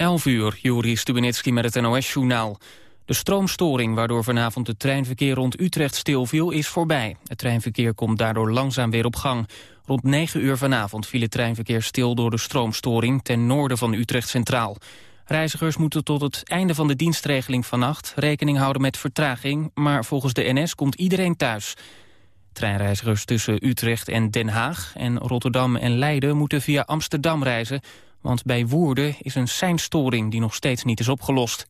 11 uur, Juri Stubenitski met het NOS-journaal. De stroomstoring waardoor vanavond het treinverkeer rond Utrecht stilviel is voorbij. Het treinverkeer komt daardoor langzaam weer op gang. Rond 9 uur vanavond viel het treinverkeer stil door de stroomstoring ten noorden van Utrecht Centraal. Reizigers moeten tot het einde van de dienstregeling vannacht rekening houden met vertraging, maar volgens de NS komt iedereen thuis. Treinreizigers tussen Utrecht en Den Haag en Rotterdam en Leiden moeten via Amsterdam reizen, want bij Woerden is een seinstoring die nog steeds niet is opgelost.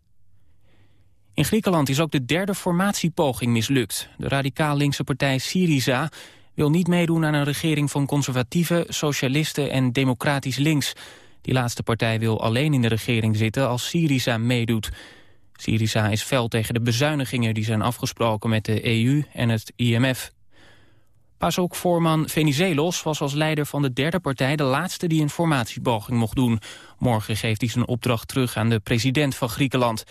In Griekenland is ook de derde formatiepoging mislukt. De radicaal linkse partij Syriza wil niet meedoen aan een regering van conservatieven, socialisten en democratisch links. Die laatste partij wil alleen in de regering zitten als Syriza meedoet. Syriza is fel tegen de bezuinigingen die zijn afgesproken met de EU en het IMF. PASOK-voorman Venizelos was als leider van de derde partij de laatste die een formatiepoging mocht doen. Morgen geeft hij zijn opdracht terug aan de president van Griekenland.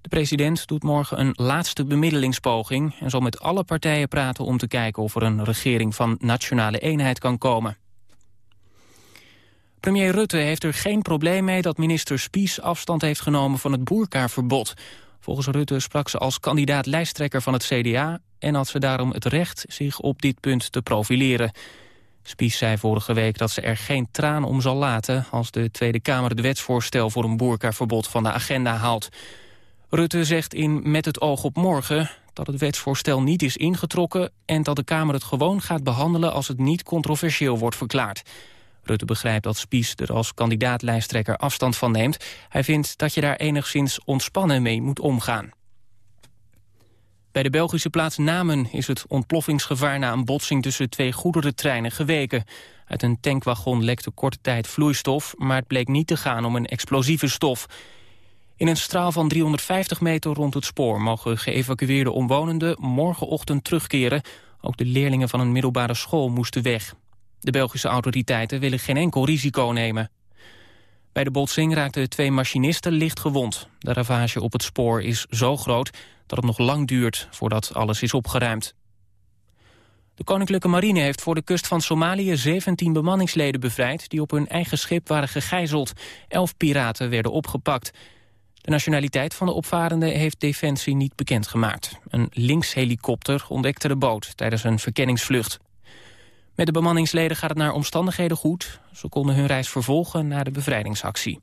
De president doet morgen een laatste bemiddelingspoging... en zal met alle partijen praten om te kijken of er een regering van nationale eenheid kan komen. Premier Rutte heeft er geen probleem mee dat minister Spies afstand heeft genomen van het boerkaverbod. Volgens Rutte sprak ze als kandidaat lijsttrekker van het CDA... en had ze daarom het recht zich op dit punt te profileren. Spies zei vorige week dat ze er geen traan om zal laten... als de Tweede Kamer het wetsvoorstel voor een boerkaverbod van de agenda haalt. Rutte zegt in Met het oog op morgen dat het wetsvoorstel niet is ingetrokken... en dat de Kamer het gewoon gaat behandelen als het niet controversieel wordt verklaard. Rutte begrijpt dat Spies er als kandidaatlijsttrekker afstand van neemt. Hij vindt dat je daar enigszins ontspannen mee moet omgaan. Bij de Belgische plaats Namen is het ontploffingsgevaar na een botsing tussen twee goederentreinen geweken. Uit een tankwagon lekte korte tijd vloeistof, maar het bleek niet te gaan om een explosieve stof. In een straal van 350 meter rond het spoor mogen geëvacueerde omwonenden morgenochtend terugkeren. Ook de leerlingen van een middelbare school moesten weg. De Belgische autoriteiten willen geen enkel risico nemen. Bij de botsing raakten twee machinisten licht gewond. De ravage op het spoor is zo groot dat het nog lang duurt voordat alles is opgeruimd. De Koninklijke Marine heeft voor de kust van Somalië 17 bemanningsleden bevrijd... die op hun eigen schip waren gegijzeld. Elf piraten werden opgepakt. De nationaliteit van de opvarenden heeft Defensie niet bekendgemaakt. Een linkshelikopter ontdekte de boot tijdens een verkenningsvlucht. Met de bemanningsleden gaat het naar omstandigheden goed. Ze konden hun reis vervolgen naar de bevrijdingsactie.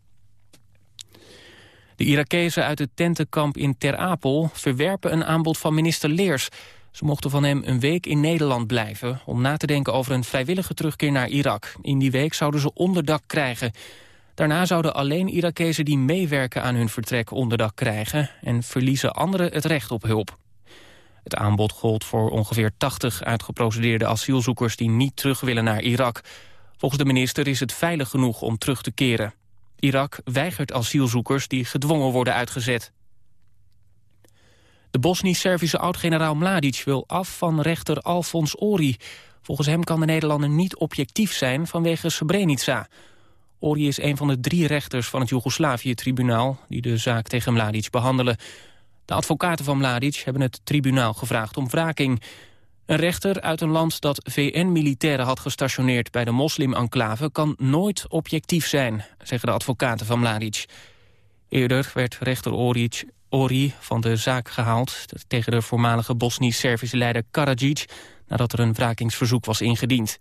De Irakezen uit het tentenkamp in Ter Apel verwerpen een aanbod van minister Leers. Ze mochten van hem een week in Nederland blijven... om na te denken over een vrijwillige terugkeer naar Irak. In die week zouden ze onderdak krijgen. Daarna zouden alleen Irakezen die meewerken aan hun vertrek onderdak krijgen... en verliezen anderen het recht op hulp. Het aanbod gold voor ongeveer 80 uitgeprocedeerde asielzoekers... die niet terug willen naar Irak. Volgens de minister is het veilig genoeg om terug te keren. Irak weigert asielzoekers die gedwongen worden uitgezet. De Bosnisch-Servische oud-generaal Mladic wil af van rechter Alfons Ori. Volgens hem kan de Nederlander niet objectief zijn vanwege Srebrenica. Ori is een van de drie rechters van het Joegoslavië-tribunaal... die de zaak tegen Mladic behandelen. De advocaten van Mladic hebben het tribunaal gevraagd om wraking. Een rechter uit een land dat VN-militairen had gestationeerd bij de moslim-enclave kan nooit objectief zijn, zeggen de advocaten van Mladic. Eerder werd rechter Oric, Ori van de zaak gehaald tegen de voormalige Bosnisch-Servische leider Karadzic nadat er een wrakingsverzoek was ingediend.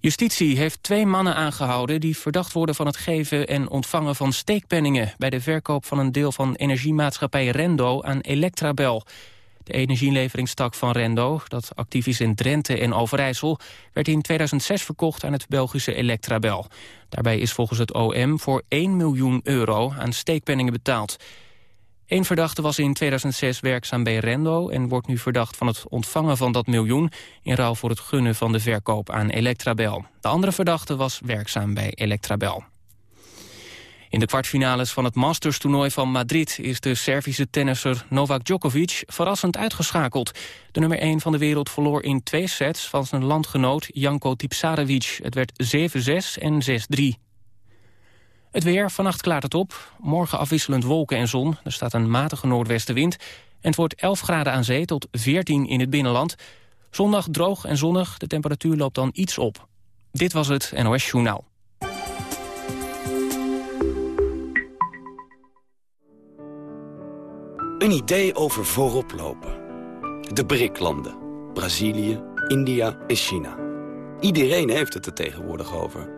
Justitie heeft twee mannen aangehouden die verdacht worden van het geven en ontvangen van steekpenningen bij de verkoop van een deel van energiemaatschappij Rendo aan Electrabel. De energieleveringstak van Rendo, dat actief is in Drenthe en Overijssel, werd in 2006 verkocht aan het Belgische Electrabel. Daarbij is volgens het OM voor 1 miljoen euro aan steekpenningen betaald. Eén verdachte was in 2006 werkzaam bij Rendo... en wordt nu verdacht van het ontvangen van dat miljoen... in ruil voor het gunnen van de verkoop aan Electrabel. De andere verdachte was werkzaam bij Electrabel. In de kwartfinales van het Masters-toernooi van Madrid... is de Servische tennisser Novak Djokovic verrassend uitgeschakeld. De nummer 1 van de wereld verloor in twee sets van zijn landgenoot Janko Tipsarevic. Het werd 7-6 en 6-3. Het weer, vannacht klaart het op. Morgen afwisselend wolken en zon. Er staat een matige noordwestenwind. En het wordt 11 graden aan zee tot 14 in het binnenland. Zondag droog en zonnig. De temperatuur loopt dan iets op. Dit was het NOS Journaal. Een idee over voorop lopen. De BRIC-landen. Brazilië, India en China. Iedereen heeft het er tegenwoordig over.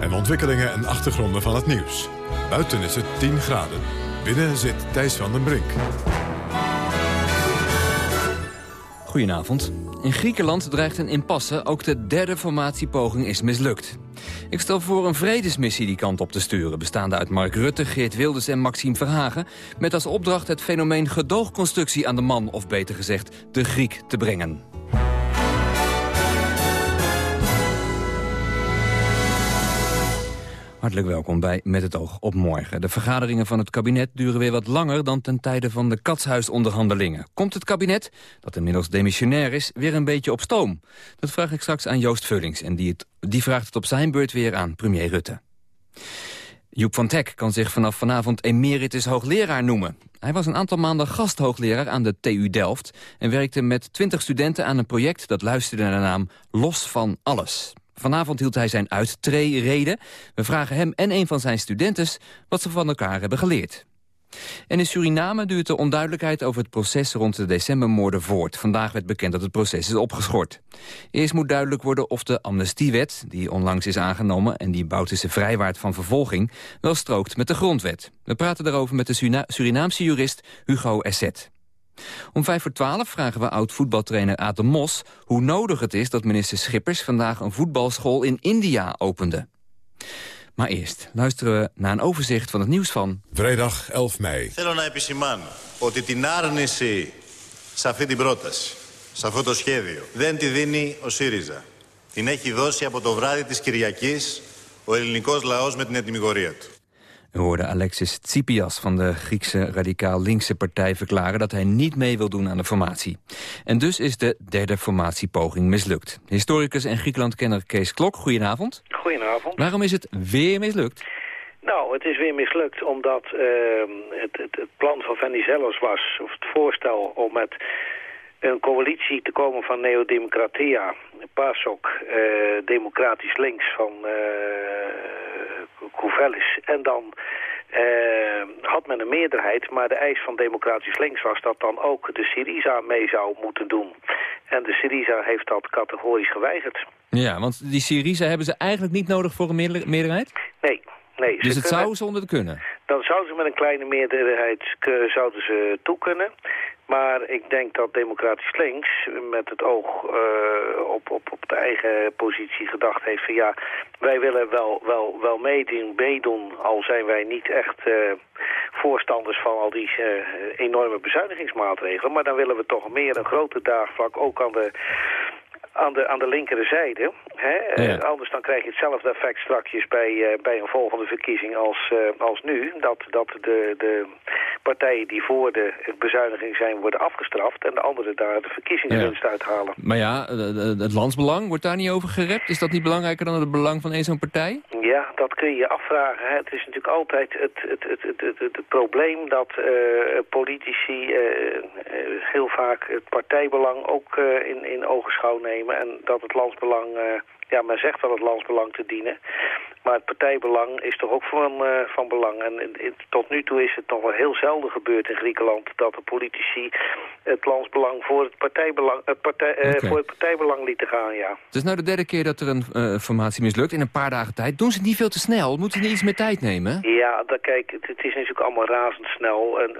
En ontwikkelingen en achtergronden van het nieuws. Buiten is het 10 graden. Binnen zit Thijs van den Brink. Goedenavond. In Griekenland dreigt een impasse. Ook de derde formatiepoging is mislukt. Ik stel voor een vredesmissie die kant op te sturen... bestaande uit Mark Rutte, Geert Wilders en Maxime Verhagen... met als opdracht het fenomeen gedoogconstructie aan de man... of beter gezegd, de Griek te brengen. Hartelijk welkom bij Met het oog op morgen. De vergaderingen van het kabinet duren weer wat langer dan ten tijde van de katshuisonderhandelingen. Komt het kabinet, dat inmiddels demissionair is, weer een beetje op stoom? Dat vraag ik straks aan Joost Vullings en die, die vraagt het op zijn beurt weer aan premier Rutte. Joep van Teck kan zich vanaf vanavond emeritus hoogleraar noemen. Hij was een aantal maanden gasthoogleraar aan de TU Delft... en werkte met 20 studenten aan een project dat luisterde naar de naam Los van Alles. Vanavond hield hij zijn uittreereden. We vragen hem en een van zijn studenten wat ze van elkaar hebben geleerd. En in Suriname duurt de onduidelijkheid over het proces rond de decembermoorden voort. Vandaag werd bekend dat het proces is opgeschort. Eerst moet duidelijk worden of de amnestiewet, die onlangs is aangenomen... en die Bouterse vrijwaart van vervolging, wel strookt met de grondwet. We praten daarover met de Surinaamse jurist Hugo Esset. Om vijf voor twaalf vragen we oud-voetbaltrainer Aad Mos... hoe nodig het is dat minister Schippers vandaag een voetbalschool in India opende. Maar eerst luisteren we naar een overzicht van het nieuws van... Vrijdag 11 mei. Θέλω να επισημάνω ότι την άρνηση σε αυτή την πρόταση, σε αυτό το σχέδιο, δεν τη δίνει ο ΣΥΡΙΖΑ. Την έχει δώσει από το βράδυ της Κυριακής ο ελληνικός λαός με την ετοιμιγορία του. We hoorden Alexis Tsipias van de Griekse radicaal-linkse partij verklaren dat hij niet mee wil doen aan de formatie. En dus is de derde formatiepoging mislukt. Historicus en Griekenlandkenner Kees Klok, goedenavond. Goedenavond. Waarom is het weer mislukt? Nou, het is weer mislukt omdat uh, het, het, het, plan van Venizelos was, of het voorstel om met een coalitie te komen van Neodemocratia, PASOK, uh, Democratisch Links van uh, Couvelis en dan uh, had men een meerderheid, maar de eis van Democratisch Links was dat dan ook de Syriza mee zou moeten doen. En de Syriza heeft dat categorisch geweigerd. Ja, want die Syriza hebben ze eigenlijk niet nodig voor een meerderheid? Nee, nee. Dus het zou zonder kunnen? Dan zouden ze met een kleine meerderheid zouden ze toe kunnen. Maar ik denk dat democratisch links met het oog uh, op, op, op de eigen positie gedacht heeft van ja, wij willen wel, wel, wel meedoen, meedoen, al zijn wij niet echt uh, voorstanders van al die uh, enorme bezuinigingsmaatregelen. Maar dan willen we toch meer een groter daagvlak ook aan de aan de, aan de linkerzijde. Hè? Eh, anders dan krijg je hetzelfde effect strakjes bij, uh, bij een volgende verkiezing als, uh, als nu. Dat, dat de, de partijen die voor de bezuiniging zijn worden afgestraft... en de anderen daar de verkiezingswinst ja. uithalen. Maar ja, het landsbelang, wordt daar niet over gerept? Is dat niet belangrijker dan het belang van één zo'n partij? Ja, dat kun je je afvragen. Hè? Het is natuurlijk altijd het, het, het, het, het, het, probleem dat politici heel vaak het partijbelang ook in, in ogenschouw nemen... en dat het landsbelang ja, men zegt wel het landsbelang te dienen. Maar het partijbelang is toch ook van, uh, van belang. En tot nu toe is het nog wel heel zelden gebeurd in Griekenland... dat de politici het landsbelang voor het partijbelang, het partij, uh, voor het partijbelang lieten gaan, ja. Het is nou de derde keer dat er een uh, formatie mislukt in een paar dagen tijd. Doen ze het niet veel te snel? Moeten ze niet iets meer tijd nemen? Ja, dat, kijk, het, het is natuurlijk allemaal razendsnel. En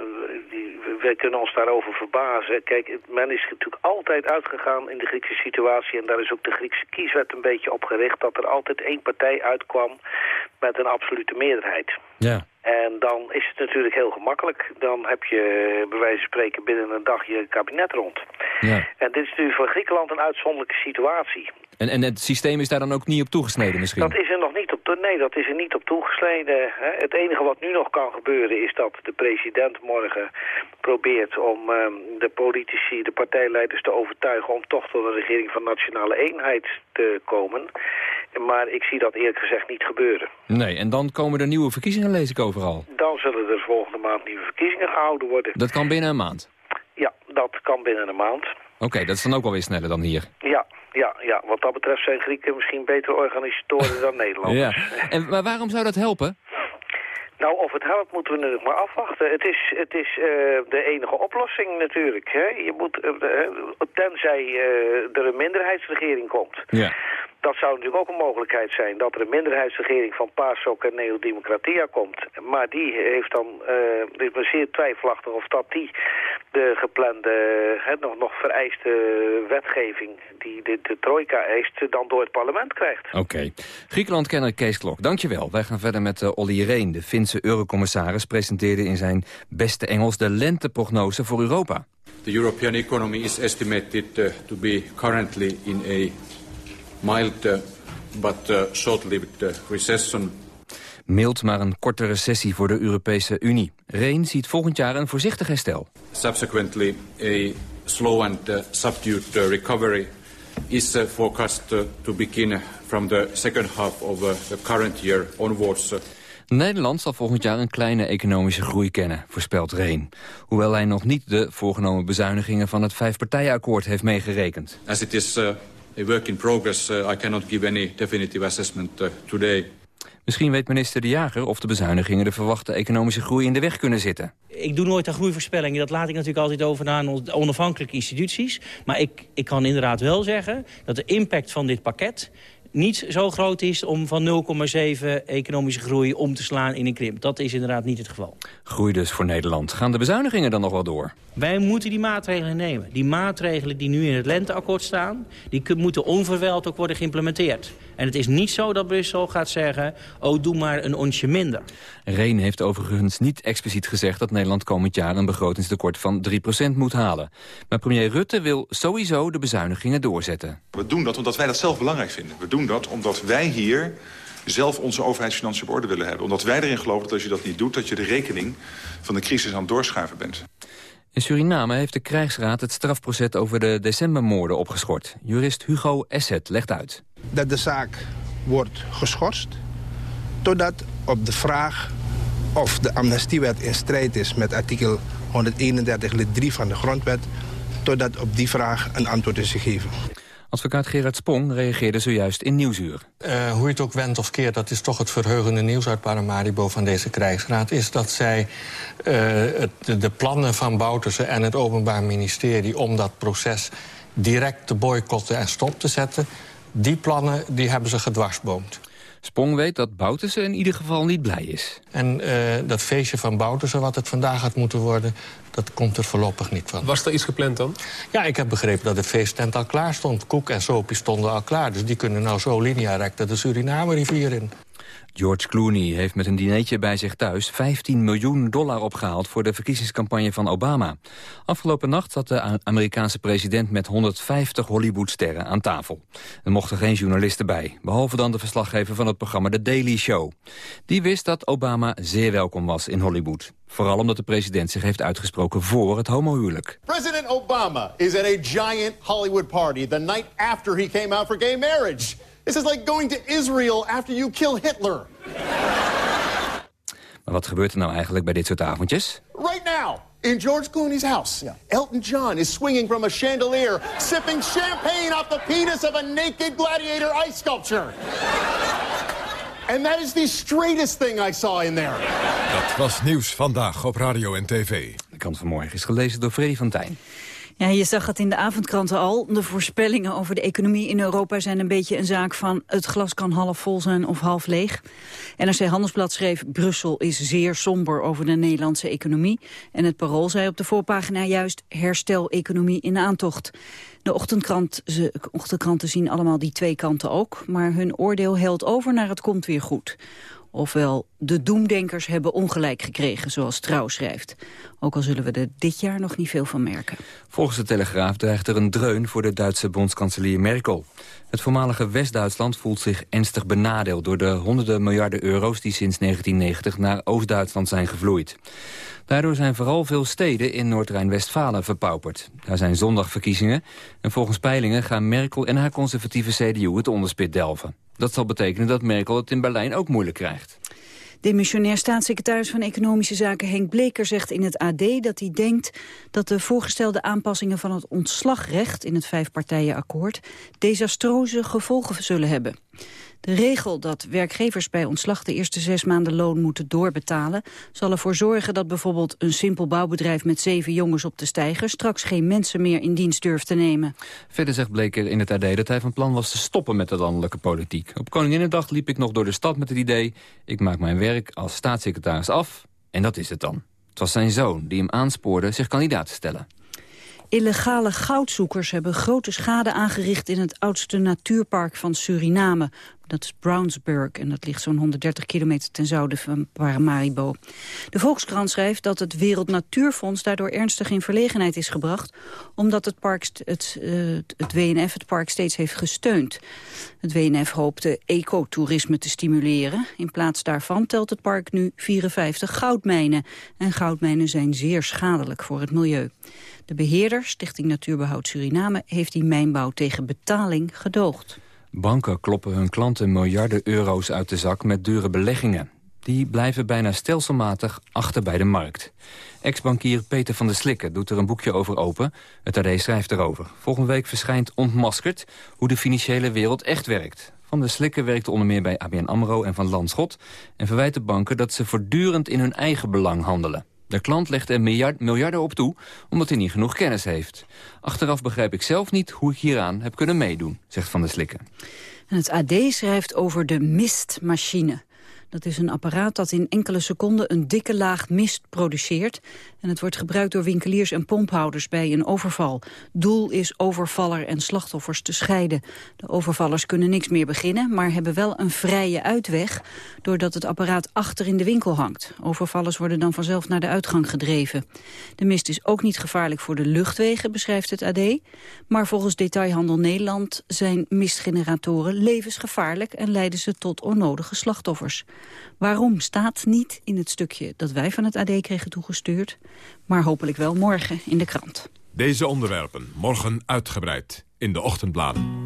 die, wij kunnen ons daarover verbazen. Kijk, men is natuurlijk altijd uitgegaan in de Griekse situatie... en daar is ook de Griekse kieswet een beetje op gericht... dat er altijd één partij uitkwam met een absolute meerderheid. Ja. En dan is het natuurlijk heel gemakkelijk. Dan heb je bij wijze van spreken binnen een dag je kabinet rond. Ja. En dit is natuurlijk voor Griekenland een uitzonderlijke situatie. En, en het systeem is daar dan ook niet op toegesneden misschien? Dat is er nog niet op, nee, dat is er niet op toegesneden. Hè. Het enige wat nu nog kan gebeuren is dat de president morgen probeert om um, de politici, de partijleiders te overtuigen om toch tot een regering van nationale eenheid te komen. Maar ik zie dat eerlijk gezegd niet gebeuren. Nee, en dan komen er nieuwe verkiezingen, lees ik overal. Dan zullen er volgende maand nieuwe verkiezingen gehouden worden. Dat kan binnen een maand? Ja, dat kan binnen een maand. Oké, dat is dan ook wel weer sneller dan hier. Ja, ja, ja, wat dat betreft zijn Grieken misschien betere organisatoren dan Nederlanders. Ja. En, maar waarom zou dat helpen? Nou, of het helpt moeten we natuurlijk maar afwachten. Het is, het is uh, de enige oplossing natuurlijk. Hè? Je moet, uh, tenzij uh, er een minderheidsregering komt. Ja dat zou natuurlijk ook een mogelijkheid zijn... dat er een minderheidsregering van PASOK en Neodemocratia komt. Maar die heeft dan, uh, is zeer twijfelachtig of dat die de geplande, uh, nog, nog vereiste wetgeving... die de, de trojka eist, dan door het parlement krijgt. Oké. Okay. Griekenland-kenner Kees Klok, dankjewel. Wij gaan verder met uh, Olly Reen. De Finse eurocommissaris presenteerde in zijn beste Engels... de lenteprognose voor Europa. The European economy is estimated uh, to be currently in a mild but uh, short-lived uh, recession. Mild, maar een korte recessie voor de Europese Unie. Reen ziet volgend jaar een voorzichtig herstel. Subsequently, a slow and subdued recovery is forecast to begin from the second half of the current year onwards. Nederland zal volgend jaar een kleine economische groei kennen, voorspelt Reen. Hoewel hij nog niet de voorgenomen bezuinigingen van het vijfpartijenakkoord heeft meegerekend. As it is a work in progress. Uh, I cannot give any definitive assessment uh, today. Misschien weet minister De Jager of de bezuinigingen de verwachte economische groei in de weg kunnen zitten. Ik doe nooit aan groeivoorspellingen. Dat laat ik natuurlijk altijd over aan onafhankelijke instituties. Maar ik, ik kan inderdaad wel zeggen dat de impact van dit pakket niet zo groot is om van 0,7 economische groei om te slaan in een krimp. Dat is inderdaad niet het geval. Groei dus voor Nederland. Gaan de bezuinigingen dan nog wel door? Wij moeten die maatregelen nemen. Die maatregelen die nu in het lenteakkoord staan... die moeten onverwijld ook worden geïmplementeerd. En het is niet zo dat Brussel gaat zeggen... oh, doe maar een onsje minder. Reen heeft overigens niet expliciet gezegd... dat Nederland komend jaar een begrotingstekort van 3% moet halen. Maar premier Rutte wil sowieso de bezuinigingen doorzetten. We doen dat omdat wij dat zelf belangrijk vinden. We doen dat omdat wij hier zelf onze overheidsfinanciën op orde willen hebben. Omdat wij erin geloven dat als je dat niet doet... dat je de rekening van de crisis aan het doorschuiven bent. In Suriname heeft de krijgsraad het strafproces over de decembermoorden opgeschort. Jurist Hugo Esset legt uit. Dat de zaak wordt geschorst totdat op de vraag of de amnestiewet in strijd is met artikel 131 lid 3 van de grondwet... totdat op die vraag een antwoord is gegeven. Advocaat Gerard Spong reageerde zojuist in Nieuwsuur. Uh, hoe je het ook wendt of keert, dat is toch het verheugende nieuws uit Paramaribo van deze krijgsraad... is dat zij uh, het, de plannen van Boutersen en het Openbaar Ministerie... om dat proces direct te boycotten en stop te zetten... die plannen die hebben ze gedwarsboomd. Spong weet dat Bouterse in ieder geval niet blij is. En uh, dat feestje van Bouterse, wat het vandaag had moeten worden... dat komt er voorlopig niet van. Was er iets gepland dan? Ja, ik heb begrepen dat het feesttent al klaar stond. Koek en sopie stonden al klaar. Dus die kunnen nou zo linea recta de Suriname-rivier in. George Clooney heeft met een dinertje bij zich thuis 15 miljoen dollar opgehaald voor de verkiezingscampagne van Obama. Afgelopen nacht zat de Amerikaanse president met 150 Hollywoodsterren aan tafel. Er mochten geen journalisten bij, behalve dan de verslaggever van het programma The Daily Show. Die wist dat Obama zeer welkom was in Hollywood. Vooral omdat de president zich heeft uitgesproken voor het homohuwelijk. President Obama is at a giant Hollywood party the night after he came out for gay marriage. This is like going to Israel after you kill Hitler. Maar wat gebeurt er nou eigenlijk bij dit soort avondjes? Right now, in George Clooney's house, Elton John is swinging from a chandelier, sipping champagne off the penis of a naked gladiator ice sculpture. And that is the straightest thing I saw in there. Dat was nieuws vandaag op radio en tv. De kant van morgen is gelezen door Freddy van Tijn. Ja, je zag het in de avondkranten al. De voorspellingen over de economie in Europa zijn een beetje een zaak van... het glas kan half vol zijn of half leeg. NRC Handelsblad schreef... Brussel is zeer somber over de Nederlandse economie. En het Parool zei op de voorpagina juist... herstel-economie in aantocht. De ochtendkrant, ze, ochtendkranten zien allemaal die twee kanten ook... maar hun oordeel helt over naar het komt weer goed. Ofwel, de doemdenkers hebben ongelijk gekregen, zoals Trouw schrijft. Ook al zullen we er dit jaar nog niet veel van merken. Volgens de Telegraaf dreigt er een dreun voor de Duitse bondskanselier Merkel. Het voormalige West-Duitsland voelt zich ernstig benadeeld... door de honderden miljarden euro's die sinds 1990 naar Oost-Duitsland zijn gevloeid. Daardoor zijn vooral veel steden in Noord-Rijn-Westfalen verpauperd. Daar zijn zondagverkiezingen en volgens peilingen gaan Merkel en haar conservatieve CDU het onderspit delven. Dat zal betekenen dat Merkel het in Berlijn ook moeilijk krijgt. Demissionair staatssecretaris van Economische Zaken Henk Bleker zegt in het AD dat hij denkt dat de voorgestelde aanpassingen van het ontslagrecht in het vijfpartijenakkoord desastreuze gevolgen zullen hebben. De regel dat werkgevers bij ontslag de eerste zes maanden loon moeten doorbetalen... zal ervoor zorgen dat bijvoorbeeld een simpel bouwbedrijf met zeven jongens op de stijger... straks geen mensen meer in dienst durft te nemen. Verder zegt Bleker in het AD dat hij van plan was te stoppen met de landelijke politiek. Op Koninginnedag liep ik nog door de stad met het idee... ik maak mijn werk als staatssecretaris af en dat is het dan. Het was zijn zoon die hem aanspoorde zich kandidaat te stellen. Illegale goudzoekers hebben grote schade aangericht in het oudste natuurpark van Suriname. Dat is Brownsburg en dat ligt zo'n 130 kilometer ten zuiden van Paramaribo. De Volkskrant schrijft dat het Wereld Natuurfonds daardoor ernstig in verlegenheid is gebracht... omdat het, park, het, uh, het WNF het park steeds heeft gesteund. Het WNF hoopte ecotourisme te stimuleren. In plaats daarvan telt het park nu 54 goudmijnen. En goudmijnen zijn zeer schadelijk voor het milieu. De beheerder, Stichting Natuurbehoud Suriname, heeft die mijnbouw tegen betaling gedoogd. Banken kloppen hun klanten miljarden euro's uit de zak met dure beleggingen. Die blijven bijna stelselmatig achter bij de markt. Ex-bankier Peter van der Slikken doet er een boekje over open. Het AD schrijft erover. Volgende week verschijnt Ontmaskerd hoe de financiële wereld echt werkt. Van der Slikken werkte onder meer bij ABN AMRO en Van Landschot... en verwijt de banken dat ze voortdurend in hun eigen belang handelen. De klant legt er miljard, miljarden op toe, omdat hij niet genoeg kennis heeft. Achteraf begrijp ik zelf niet hoe ik hieraan heb kunnen meedoen, zegt Van der Slikken. En het AD schrijft over de mistmachine. Dat is een apparaat dat in enkele seconden een dikke laag mist produceert. En het wordt gebruikt door winkeliers en pomphouders bij een overval. Doel is overvaller en slachtoffers te scheiden. De overvallers kunnen niks meer beginnen, maar hebben wel een vrije uitweg... doordat het apparaat achter in de winkel hangt. Overvallers worden dan vanzelf naar de uitgang gedreven. De mist is ook niet gevaarlijk voor de luchtwegen, beschrijft het AD. Maar volgens Detailhandel Nederland zijn mistgeneratoren levensgevaarlijk... en leiden ze tot onnodige slachtoffers. Waarom staat niet in het stukje dat wij van het AD kregen toegestuurd... maar hopelijk wel morgen in de krant. Deze onderwerpen morgen uitgebreid in de ochtendbladen.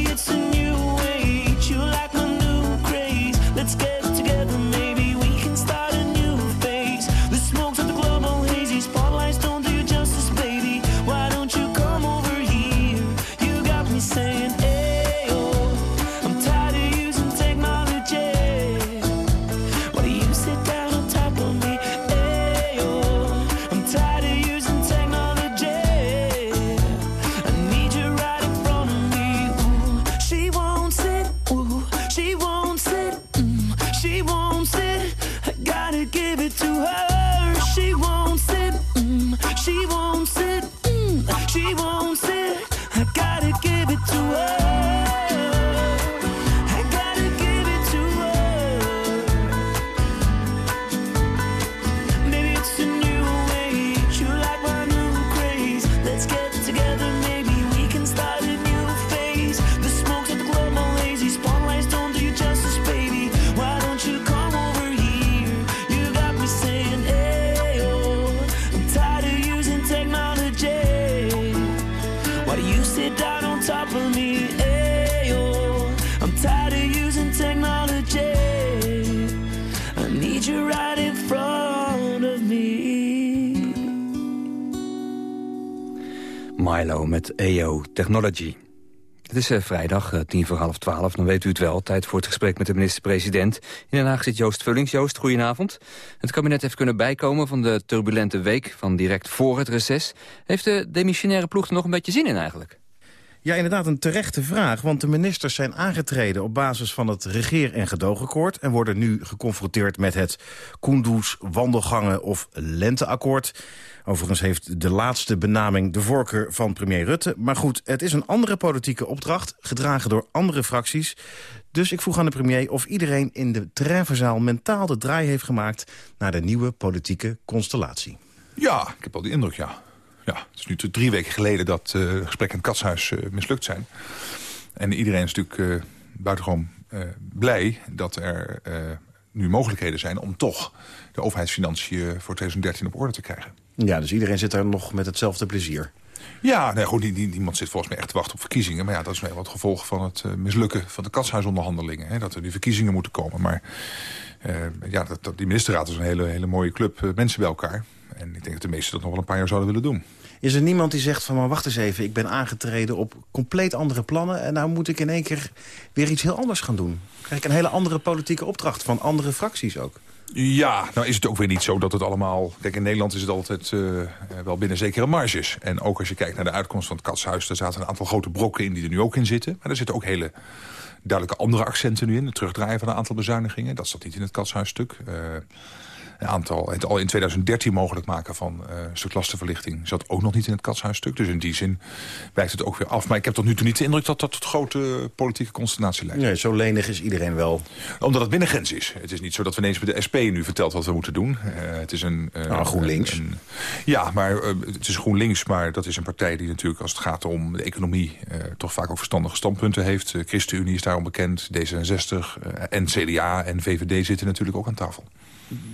Technology. Het is eh, vrijdag, eh, tien voor half twaalf. Dan weet u het wel. Tijd voor het gesprek met de minister-president. In Den Haag zit Joost Vullings. Joost, goedenavond. Het kabinet heeft kunnen bijkomen van de turbulente week... van direct voor het reces. Heeft de demissionaire ploeg er nog een beetje zin in eigenlijk? Ja, inderdaad een terechte vraag. Want de ministers zijn aangetreden op basis van het regeer- en gedoogakkoord... en worden nu geconfronteerd met het Kunduz wandelgangen of lenteakkoord. Overigens heeft de laatste benaming de voorkeur van premier Rutte. Maar goed, het is een andere politieke opdracht, gedragen door andere fracties. Dus ik vroeg aan de premier of iedereen in de treffenzaal mentaal de draai heeft gemaakt... naar de nieuwe politieke constellatie. Ja, ik heb al die indruk, ja. Ja het is nu drie weken geleden dat uh, gesprekken in het katshuis uh, mislukt zijn. En iedereen is natuurlijk uh, buitengewoon blij dat er nu mogelijkheden zijn... om toch de overheidsfinanciën voor 2013 op orde te krijgen. Ja, dus iedereen zit er nog met hetzelfde plezier. Ja, nee, goed, niemand zit volgens mij echt te wachten op verkiezingen. Maar ja, dat is wel het gevolg van het mislukken van de katshuisonderhandelingen. Hè, dat er die verkiezingen moeten komen. Maar uh, ja, dat, dat, die ministerraad is een hele, hele mooie club uh, mensen bij elkaar. En ik denk dat de meesten dat nog wel een paar jaar zouden willen doen. Is er niemand die zegt van, maar wacht eens even... ik ben aangetreden op compleet andere plannen... en nou moet ik in één keer weer iets heel anders gaan doen? Krijg ik een hele andere politieke opdracht van andere fracties ook? Ja, nou is het ook weer niet zo dat het allemaal... Kijk, in Nederland is het altijd uh, wel binnen zekere marges. En ook als je kijkt naar de uitkomst van het katshuis... er zaten een aantal grote brokken in die er nu ook in zitten. Maar er zitten ook hele duidelijke andere accenten nu in. Het terugdraaien van een aantal bezuinigingen. Dat zat niet in het katshuisstuk. Uh, een aantal, het al in 2013 mogelijk maken van uh, stuk lastenverlichting... zat ook nog niet in het katshuisstuk. Dus in die zin wijkt het ook weer af. Maar ik heb tot nu toe niet de indruk dat dat tot grote politieke consternatie leidt. Nee, zo lenig is iedereen wel. Omdat het binnengrens is. Het is niet zo dat we ineens met de SP nu vertelt wat we moeten doen. Uh, het is een... Uh, nou, GroenLinks. Een, ja, maar het is GroenLinks, maar dat is een partij die natuurlijk... als het gaat om de economie toch vaak ook verstandige standpunten heeft. ChristenUnie is daarom bekend, D66 en CDA en VVD zitten natuurlijk ook aan tafel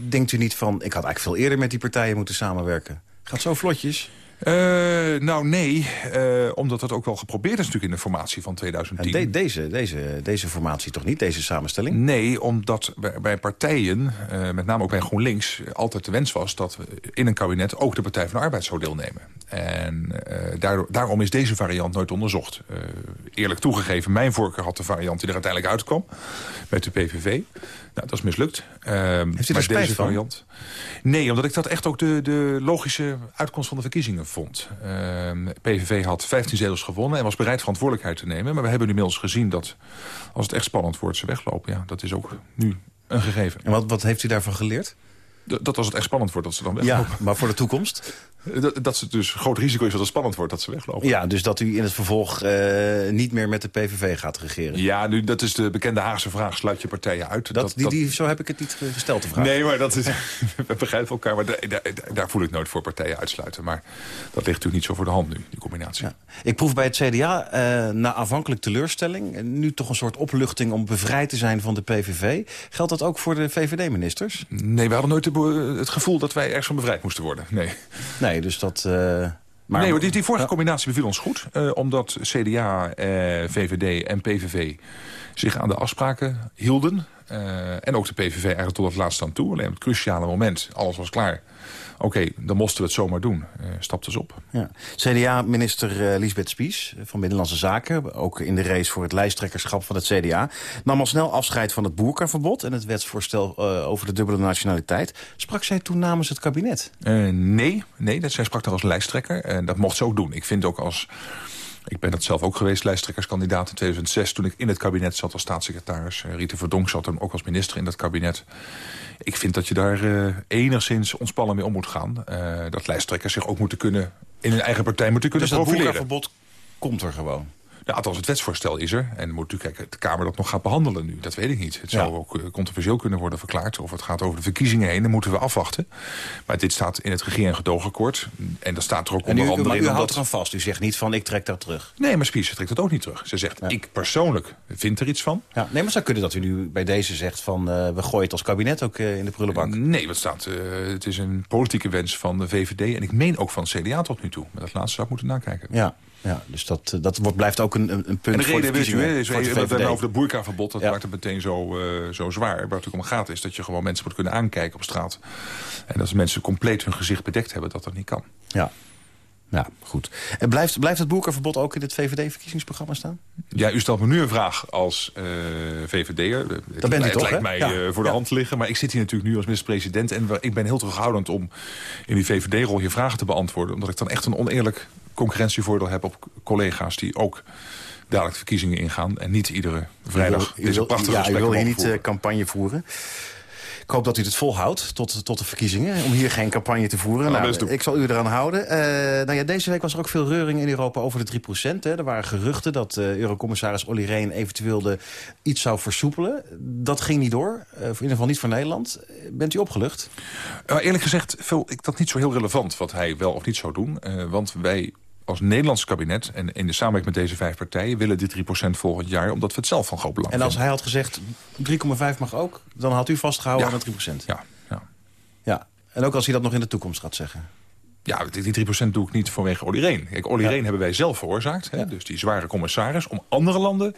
denkt u niet van... ik had eigenlijk veel eerder met die partijen moeten samenwerken? Gaat zo vlotjes? Uh, nou, nee. Uh, omdat dat ook wel geprobeerd is natuurlijk in de formatie van 2010. De, deze, deze, deze formatie toch niet, deze samenstelling? Nee, omdat bij, bij partijen, uh, met name ook bij GroenLinks... altijd de wens was dat in een kabinet ook de Partij van de Arbeid zou deelnemen. En daardoor, daarom is deze variant nooit onderzocht. eerlijk toegegeven, mijn voorkeur had de variant die er uiteindelijk uitkwam... met de PVV. Nou, dat is mislukt. Heeft u er spijt van? Variant. Nee, omdat ik dat echt ook de, de logische uitkomst van de verkiezingen vond. Ehm, PVV had 15 zetels gewonnen en was bereid verantwoordelijkheid te nemen. Maar we hebben nu inmiddels gezien dat als het echt spannend wordt ze weglopen. Ja, dat is ook nu een gegeven. En wat, wat heeft u daarvan geleerd? Dat als het echt spannend wordt, dat ze dan weglopen. Ja, maar voor de toekomst? Dat, dat het dus groot risico is dat het spannend wordt dat ze weglopen. Ja, dus dat u in het vervolg uh, niet meer met de PVV gaat regeren. Ja, nu, dat is de bekende Haagse vraag. Sluit je partijen uit? Dat, die, die, zo heb ik het niet gesteld, de vraag. Nee, maar dat is, we begrijpen elkaar. Maar daar, daar, voel ik nooit voor partijen uitsluiten. Maar dat ligt natuurlijk niet zo voor de hand nu, die combinatie. Ja. Ik proef bij het CDA, uh, na aanvankelijk teleurstelling... nu toch een soort opluchting om bevrijd te zijn van de PVV. Geldt dat ook voor de VVD-ministers? Nee, we hadden nooit het gevoel dat wij ergens van bevrijd moesten worden. Nee. Nee, dus dat... Uh, maar... Nee, maar die, die vorige combinatie beviel ons goed. Uh, omdat CDA, eh, VVD en PVV zich aan de afspraken hielden. Uh, en ook de PVV eigenlijk tot het laatste aan toe. Alleen op het cruciale moment, alles was klaar oké, dan moesten we het zomaar doen. Uh, stap dus op. Ja. CDA-minister uh, Lisbeth Spies van Binnenlandse Zaken... ook in de race voor het lijsttrekkerschap van het CDA... nam al snel afscheid van het boerkaverbod... en het wetsvoorstel uh, over de dubbele nationaliteit. Sprak zij toen namens het kabinet? nee, nee dat, zij sprak daar als lijsttrekker. En dat mocht ze ook doen. Ik vind ook als... Ik ben dat zelf ook geweest, lijsttrekkerskandidaat in 2006... toen ik in het kabinet zat als staatssecretaris. Rita Verdonk zat dan ook als minister in dat kabinet. Ik vind dat je daar uh, enigszins ontspannen mee om moet gaan. Uh, dat lijsttrekkers zich ook moeten kunnen... in hun eigen partij moeten kunnen dus profileren. Dus dat komt er gewoon? Ja, althans, het wetsvoorstel is er. En moet natuurlijk kijken, de Kamer dat nog gaat behandelen nu. Dat weet ik niet. Het zou ook uh, controversieel kunnen worden verklaard. Of het gaat over de verkiezingen heen, dan moeten we afwachten. Maar dit staat in het regeer- en gedoogakkoord. En dat staat er ook onder andere in. Maar u houdt eraan vast. U zegt niet van, ik trek dat terug. Nee, maar Spies trekt dat ook niet terug. Ze zegt, ik persoonlijk vind er iets van. Ja, nee, maar zou kunnen dat u nu bij deze zegt van... Uh, we gooien het als kabinet ook uh, in de prullenbak. Nee, wat staat, het is een politieke wens van de VVD. En ik meen ook van CDA tot nu toe. Maar dat laatste zou ik moeten nakijken. Ja. Ja, dus dat, eh, dat wordt, blijft ook een, een punt en de voor de reden is, we over het boerkaverbod, dat ja. maakt het meteen zo, uh, zo zwaar. Waar het natuurlijk om gaat is dat je gewoon mensen moet kunnen aankijken op straat. En als mensen compleet hun gezicht bedekt hebben, dat dat niet kan. Ja, ja, goed. En blijft, blijft het boerkaverbod ook in het VVD-verkiezingsprogramma staan? Ja, u stelt me nu een vraag als uh, VVD'er. Dat bent u toch, lijkt mij ja. uh, voor de ja. hand liggen. Maar ik zit hier natuurlijk nu als minister-president. En ik ben heel terughoudend om in die VVD-rol je vragen te beantwoorden. Omdat ik dan echt een oneerlijk concurrentievoordeel heb op collega's die ook dadelijk de verkiezingen ingaan. En niet iedere vrijdag u wil, deze prachtige Ja, u wil hier niet uh, campagne voeren. Ik hoop dat u het volhoudt tot, tot de verkiezingen. Om hier geen campagne te voeren. Nou, nou, ik zal u eraan houden. Uh, nou ja, deze week was er ook veel reuring in Europa over de 3 Hè. Er waren geruchten dat uh, Eurocommissaris Olly Rehn eventueel de iets zou versoepelen. Dat ging niet door. Uh, in ieder geval niet voor Nederland. Bent u opgelucht? eerlijk gezegd vind ik dat niet zo heel relevant wat hij wel of niet zou doen. want wij als Nederlands kabinet en in de samenwerking met deze vijf partijen... willen die 3% volgend jaar, omdat we het zelf van groot belang En als vinden. hij had gezegd 3,5 mag ook, dan had u vastgehouden ja. aan de 3%? Ja, ja. ja. En ook als hij dat nog in de toekomst gaat zeggen? Ja, die 3% doe ik niet vanwege Olly Rehn. Kijk, Olly ja. Rehn hebben wij zelf veroorzaakt. Hè? Ja. Dus die zware commissaris om andere landen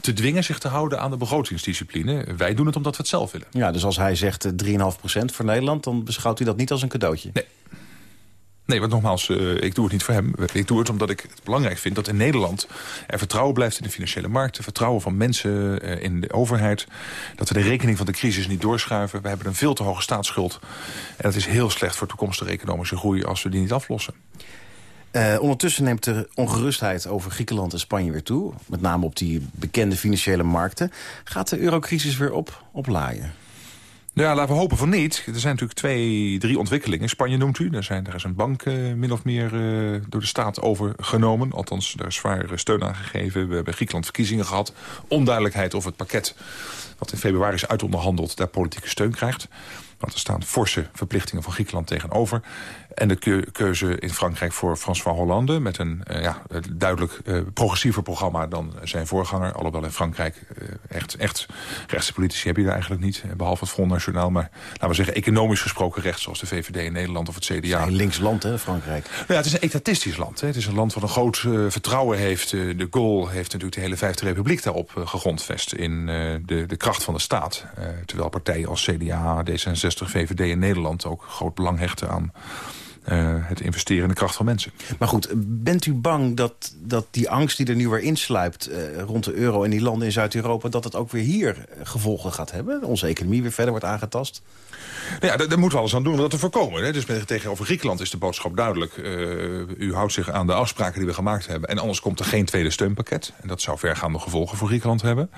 te dwingen zich te houden aan de begrotingsdiscipline. Wij doen het omdat we het zelf willen. Ja, dus als hij zegt 3,5% voor Nederland... dan beschouwt u dat niet als een cadeautje? Nee. Nee, want nogmaals, uh, ik doe het niet voor hem. Ik doe het omdat ik het belangrijk vind dat in Nederland... er vertrouwen blijft in de financiële markten. Vertrouwen van mensen uh, in de overheid. Dat we de rekening van de crisis niet doorschuiven. We hebben een veel te hoge staatsschuld. En dat is heel slecht voor toekomstige economische groei... als we die niet aflossen. Uh, ondertussen neemt de ongerustheid over Griekenland en Spanje weer toe. Met name op die bekende financiële markten. Gaat de eurocrisis weer op, oplaaien? Ja, laten we hopen van niet. Er zijn natuurlijk twee, drie ontwikkelingen. Spanje noemt u. Daar, zijn, daar is een bank uh, min of meer uh, door de staat overgenomen. Althans, daar is zwaar steun aan gegeven. We hebben Griekenland verkiezingen gehad. Onduidelijkheid of het pakket wat in februari is uitonderhandeld... daar politieke steun krijgt. Want er staan forse verplichtingen van Griekenland tegenover. En de keuze in Frankrijk voor François Hollande... met een uh, ja, duidelijk uh, progressiever programma dan zijn voorganger. Alhoewel in Frankrijk uh, echt, echt rechtse politici heb je daar eigenlijk niet. Behalve het Front National. Maar laten we zeggen economisch gesproken rechts... zoals de VVD in Nederland of het CDA. Het is een links land, hè, Frankrijk? Nou ja, het is een etatistisch land. Hè. Het is een land wat een groot vertrouwen heeft. de Gaulle heeft natuurlijk de hele Vijfde Republiek daarop gegrondvest... in de, de kracht van de staat. terwijl partijen als CDA, D66, VVD in Nederland... ook groot belang hechten aan uh, het investeren in de kracht van mensen. Maar goed, bent u bang dat, dat die angst die er nu weer insluipt... Uh, rond de euro en die landen in Zuid-Europa... dat het ook weer hier gevolgen gaat hebben? Onze economie weer verder wordt aangetast? Nou ja, daar, daar moeten we alles aan doen om dat te voorkomen. Hè. Dus tegenover Griekenland is de boodschap duidelijk. Uh, u houdt zich aan de afspraken die we gemaakt hebben. En anders komt er geen tweede steunpakket. En dat zou vergaande gevolgen voor Griekenland hebben.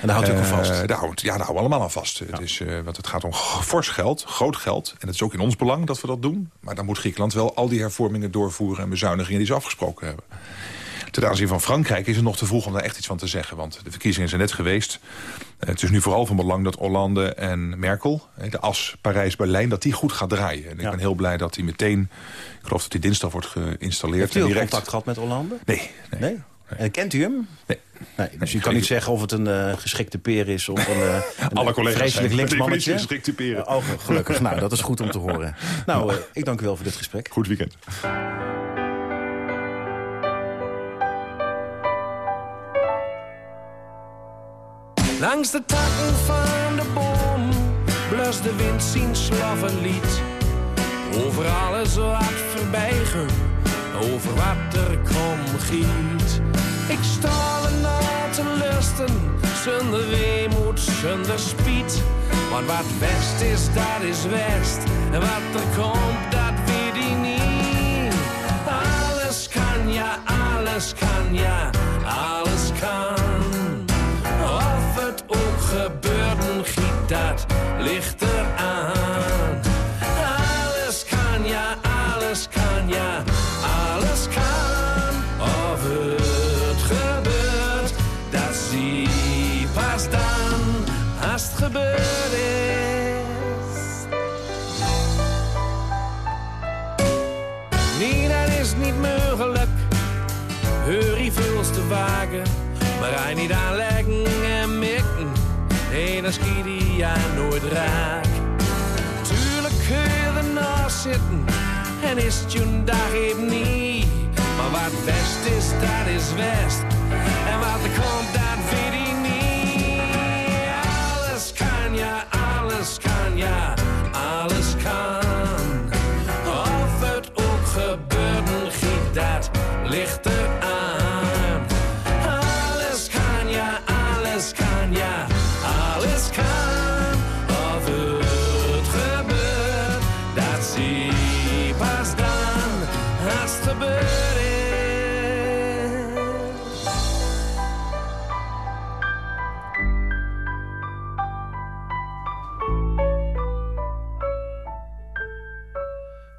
En daar houdt u ook aan vast? Daar houdt, ja, daar houden we allemaal aan vast. Ja. Het, is, want het gaat om fors geld, groot geld. En het is ook in ons belang dat we dat doen. Maar dan moet Griekenland wel al die hervormingen doorvoeren... en bezuinigingen die ze afgesproken hebben. Ten aanzien van Frankrijk is het nog te vroeg om daar echt iets van te zeggen. Want de verkiezingen zijn net geweest. Het is nu vooral van belang dat Hollande en Merkel, de as Parijs-Berlijn, dat die goed gaat draaien. En ik ben heel blij dat die meteen, ik geloof dat die dinsdag wordt geïnstalleerd. Heeft u direct... contact gehad met Hollande? Nee. nee. nee? En kent u hem? Nee. nee dus u kan niet zeggen of het een uh, geschikte peer is of een, uh, een Alle collega's vreselijk linksmannetje. geschikte peren. Oh, gelukkig. nou, dat is goed om te horen. Nou, uh, ik dank u wel voor dit gesprek. Goed weekend. Langs de takken van de boom blust de wind zien slaffen lied. Over alles wat voorbijgen, over wat er kom giet. Ik sta er na te lusten, zonder weemoed, zonder spiet. Want wat west is, dat is west. En wat er komt, dat weet ik niet. Alles kan, ja, alles kan, ja, alles kan. Dat licht eraan. Alles kan, ja, alles kan, ja, alles kan. Of het gebeurt, dat zie pas dan, als het gebeurd is. Nee, dat is niet mogelijk. Te wagen, maar hij niet aanleggen en mikken. Nee, dan schiet ja nooit raak. Tuurlijk kun je ernaast zitten en is het je dag even niet. Maar wat best is, dat is west. En wat er komt, dat weet ik niet. Alles kan, ja, alles kan, ja, alles kan.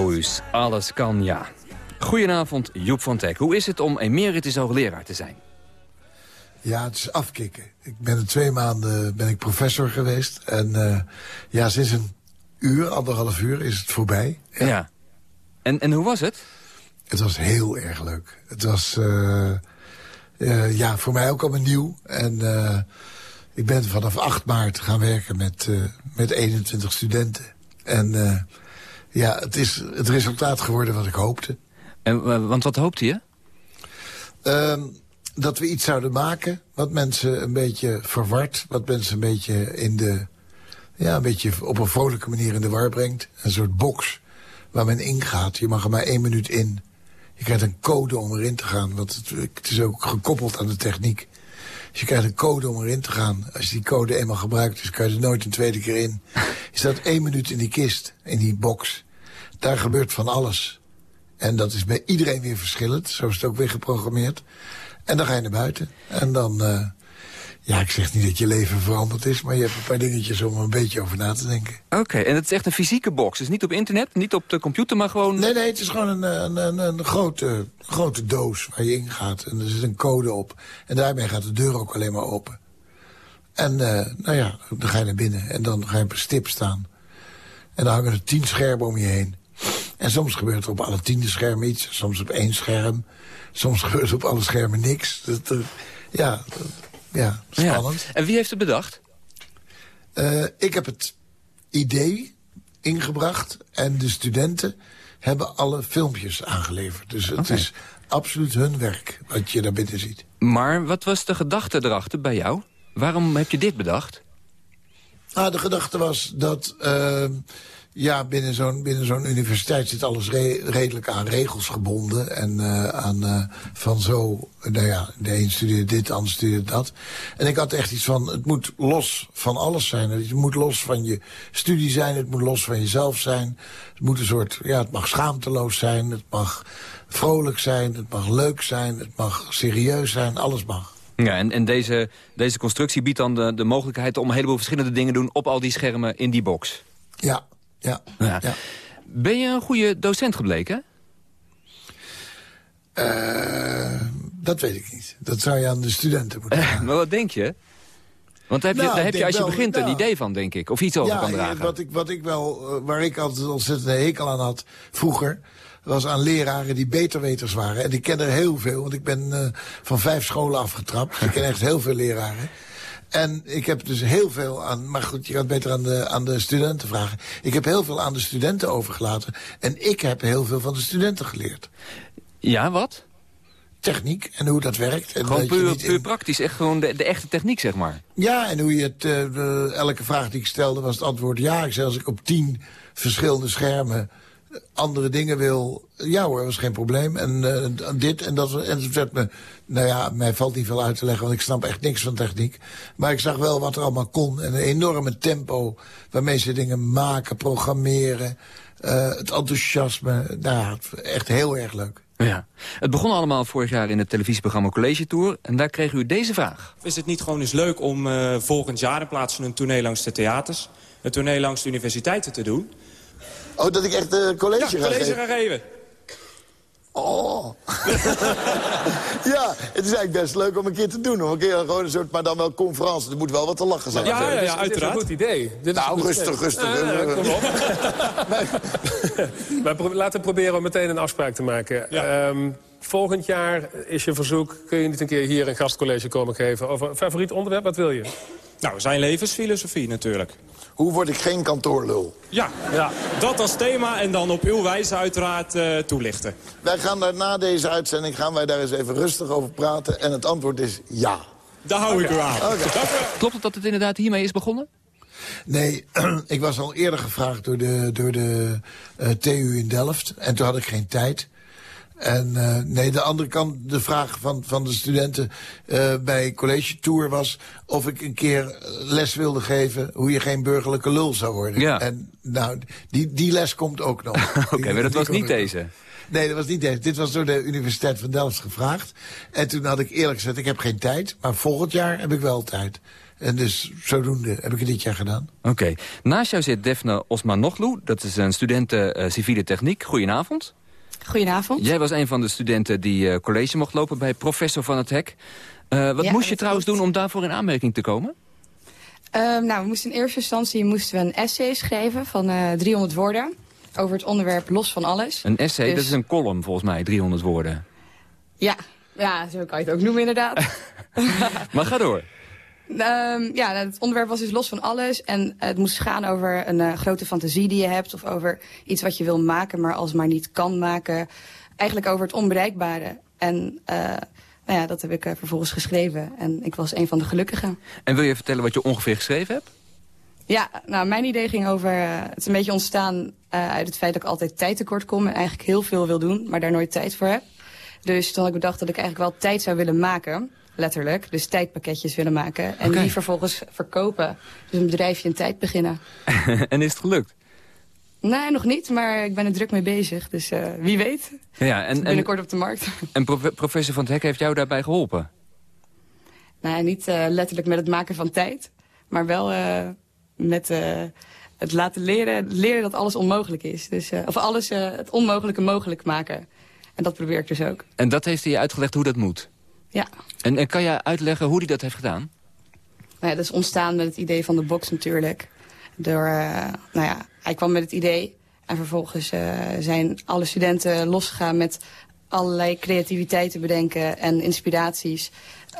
Loos, alles kan ja. Goedenavond, Joep van Teck. Hoe is het om emeritus hoogleraar te zijn? Ja, het is afkicken. Ik ben er twee maanden ben ik professor geweest. En uh, ja, sinds een uur, anderhalf uur is het voorbij. Ja. ja. En, en hoe was het? Het was heel erg leuk. Het was uh, uh, ja, voor mij ook allemaal nieuw. En ik ben vanaf 8 maart gaan werken met, met 21 studenten. En ja, het is het resultaat geworden wat ik hoopte. En, want wat hoopte je? Ehm, dat we iets zouden maken wat mensen een beetje verward. Wat mensen een beetje in de... Ja, een beetje op een vrolijke manier in de war brengt. Een soort box waar men ingaat. Je mag er maar één minuut in. Je krijgt een code om erin te gaan. Want het, het is ook gekoppeld aan de techniek. Dus je krijgt een code om erin te gaan. Als je die code eenmaal gebruikt, dus kan je er nooit een tweede keer in. Je staat één minuut in die kist, in die box. Daar gebeurt van alles. En dat is bij iedereen weer verschillend. Zo is het ook weer geprogrammeerd. En dan ga je naar buiten. En dan... Uh, ja, ik zeg niet dat je leven veranderd is... maar je hebt een paar dingetjes om er een beetje over na te denken. Oké, en het is echt een fysieke box. Dus niet op internet, niet op de computer, maar gewoon... Nee, nee, het is gewoon een, een, een, een grote, grote doos waar je ingaat. En er zit een code op. En daarmee gaat de deur ook alleen maar open. En uh, nou ja, dan ga je naar binnen. En dan ga je op een stip staan. En dan hangen er tien schermen om je heen. En soms gebeurt er op alle tiende schermen iets. Soms op één scherm. Soms gebeurt er op alle schermen niks. Dat, uh, ja, ja, spannend. Ja. En wie heeft het bedacht? Uh, ik heb het idee ingebracht. En de studenten hebben alle filmpjes aangeleverd. Dus het okay. is absoluut hun werk wat je daar binnen ziet. Maar wat was de gedachte erachter bij jou? Waarom heb je dit bedacht? Nou, de gedachte was dat... Uh, ja, binnen zo'n binnen zo'n universiteit zit alles re redelijk aan regels gebonden. En uh, aan uh, van zo, nou ja, de een studeert dit, de ander studeert dat. En ik had echt iets van, het moet los van alles zijn. Het moet los van je studie zijn, het moet los van jezelf zijn. Het moet een soort, ja, het mag schaamteloos zijn, het mag vrolijk zijn, het mag leuk zijn, het mag serieus zijn, alles mag. Ja, en, en deze, deze constructie biedt dan de, de mogelijkheid om een heleboel verschillende dingen te doen op al die schermen in die box. Ja, ja, ja. ja. Ben je een goede docent gebleken? Uh, dat weet ik niet. Dat zou je aan de studenten moeten vragen. maar wat denk je? Want daar heb je, nou, daar heb je als je wel, begint nou, een idee van, denk ik. Of iets over ja, kan dragen. Wat ik, wat ik wel, waar ik altijd ontzettend hekel aan had vroeger... was aan leraren die beterweters waren. En ik ken er heel veel, want ik ben uh, van vijf scholen afgetrapt. ik ken echt heel veel leraren. En ik heb dus heel veel aan... Maar goed, je gaat beter aan de, aan de studenten vragen. Ik heb heel veel aan de studenten overgelaten. En ik heb heel veel van de studenten geleerd. Ja, wat? Techniek en hoe dat werkt. En gewoon puur, puur praktisch, echt gewoon de, de, echte techniek, zeg maar. Ja, en hoe je het... Uh, de, elke vraag die ik stelde was het antwoord ja. Ik zei, als ik op tien verschillende schermen andere dingen wil... Ja hoor, was geen probleem. En uh, dit en dat. En het werd me... Nou ja, mij valt niet veel uit te leggen, want ik snap echt niks van techniek. Maar ik zag wel wat er allemaal kon. En een enorme tempo waarmee ze dingen maken, programmeren. Uh, het enthousiasme. Nou, echt heel erg leuk. Ja. Het begon allemaal vorig jaar in het televisieprogramma College Tour. En daar kreeg u deze vraag. Is het niet gewoon eens leuk om uh, volgend jaar in plaats van een tournee langs de theaters... een tournee langs de universiteiten te doen... Oh, dat ik echt uh, college ja, ga college geven? ga geven. Oh. ja, het is eigenlijk best leuk om een keer te doen. Om een keer gewoon een soort, maar dan wel conferentie. Er moet wel wat te lachen zijn. Ja, ja, ja, uiteraard. Dit is een goed idee. Dit nou, rustig, rustig. Ja, ja, kom op. maar laten we proberen om meteen een afspraak te maken. Ja. Um, volgend jaar is je verzoek... kun je niet een keer hier een gastcollege komen geven... over een favoriet onderwerp? Wat wil je? Nou, zijn levensfilosofie natuurlijk. Hoe word ik geen kantoorlul? Ja, ja, dat als thema en dan op uw wijze uiteraard uh, toelichten. Wij gaan daar na deze uitzending gaan wij daar eens even rustig over praten. En het antwoord is ja. Daar hou okay. ik u aan. Okay. Klopt het dat het inderdaad hiermee is begonnen? Nee, ik was al eerder gevraagd door de, door de uh, TU in Delft. En toen had ik geen tijd. En uh, nee, de andere kant, de vraag van, van de studenten uh, bij College Tour was... of ik een keer les wilde geven hoe je geen burgerlijke lul zou worden. Ja. En nou, die, die les komt ook nog. Oké, okay, maar dat was niet deze? Nog. Nee, dat was niet deze. Dit was door de Universiteit van Delft gevraagd. En toen had ik eerlijk gezegd, ik heb geen tijd. Maar volgend jaar heb ik wel tijd. En dus zodoende heb ik het dit jaar gedaan. Oké. Okay. Naast jou zit Defne Osmanoglu. Dat is een studenten uh, civiele techniek. Goedenavond. Goedenavond. Jij was een van de studenten die uh, college mocht lopen bij professor Van het Hek. Uh, wat Ja, moest je trouwens doen om daarvoor in aanmerking te komen? Ehm, nou, we moesten in eerste instantie moesten we een essay schrijven van eh 300 woorden over het onderwerp los van alles. Een essay, Dus- dat is een column volgens mij, 300 woorden. Ja, ja, zo kan je het ook noemen inderdaad. Maar ga door. Ehm, ja, nou, het onderwerp was dus los van alles. En het moest gaan over een eh, grote fantasie die je hebt. Of over iets wat je wil maken, maar alsmaar niet kan maken. Eigenlijk over het onbereikbare. En eh, nou ja, dat heb ik eh, vervolgens geschreven. En ik was een van de gelukkigen. En wil je vertellen wat je ongeveer geschreven hebt? Ja, nou, mijn idee ging over... eh, het is een beetje ontstaan eh, uit het feit dat ik altijd tijd tekort kom... en eigenlijk heel veel wil doen, maar daar nooit tijd voor heb. Dus toen had ik bedacht dat ik eigenlijk wel tijd zou willen maken... letterlijk, dus tijdpakketjes willen maken... en die vervolgens verkopen. Dus een bedrijfje in tijd beginnen. en is het gelukt? Nee, nog niet, maar ik ben er druk mee bezig. Dus eh, wie weet, Ja, en, en, binnenkort op de markt. en prof- professor Van het Hek heeft jou daarbij geholpen? nou, niet eh, letterlijk met het maken van tijd... maar wel eh, met het laten leren, leren dat alles onmogelijk is. Dus, of alles het onmogelijke mogelijk maken. En dat probeer ik dus ook. En dat heeft hij je uitgelegd hoe dat moet? Ja. En, en kan je uitleggen hoe hij dat heeft gedaan? Nou ja, dat is ontstaan met het idee van de box natuurlijk. Door, eh, nou ja, hij kwam met het idee. En vervolgens eh, zijn alle studenten losgegaan met allerlei creativiteiten bedenken en inspiraties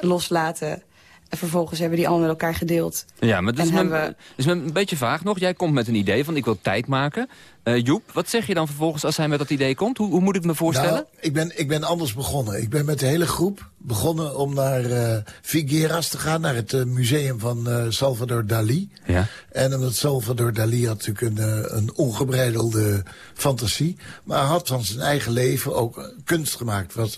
loslaten. En vervolgens hebben die allemaal met elkaar gedeeld. Ja, maar dat is, mijn, is mijn- een beetje vaag nog. Jij komt met een idee van ik wil tijd maken. Eh, Joep, wat zeg je dan vervolgens als hij met dat idee komt? Hoe, hoe moet ik me voorstellen? Nou, ik ben, ik ben anders begonnen. Ik ben met de hele groep begonnen om naar eh, Figueras te gaan... naar het eh, museum van Salvador Dali. Ja. En omdat Salvador Dali had natuurlijk een, een ongebreidelde fantasie... maar hij had van zijn eigen leven ook kunst gemaakt. Was,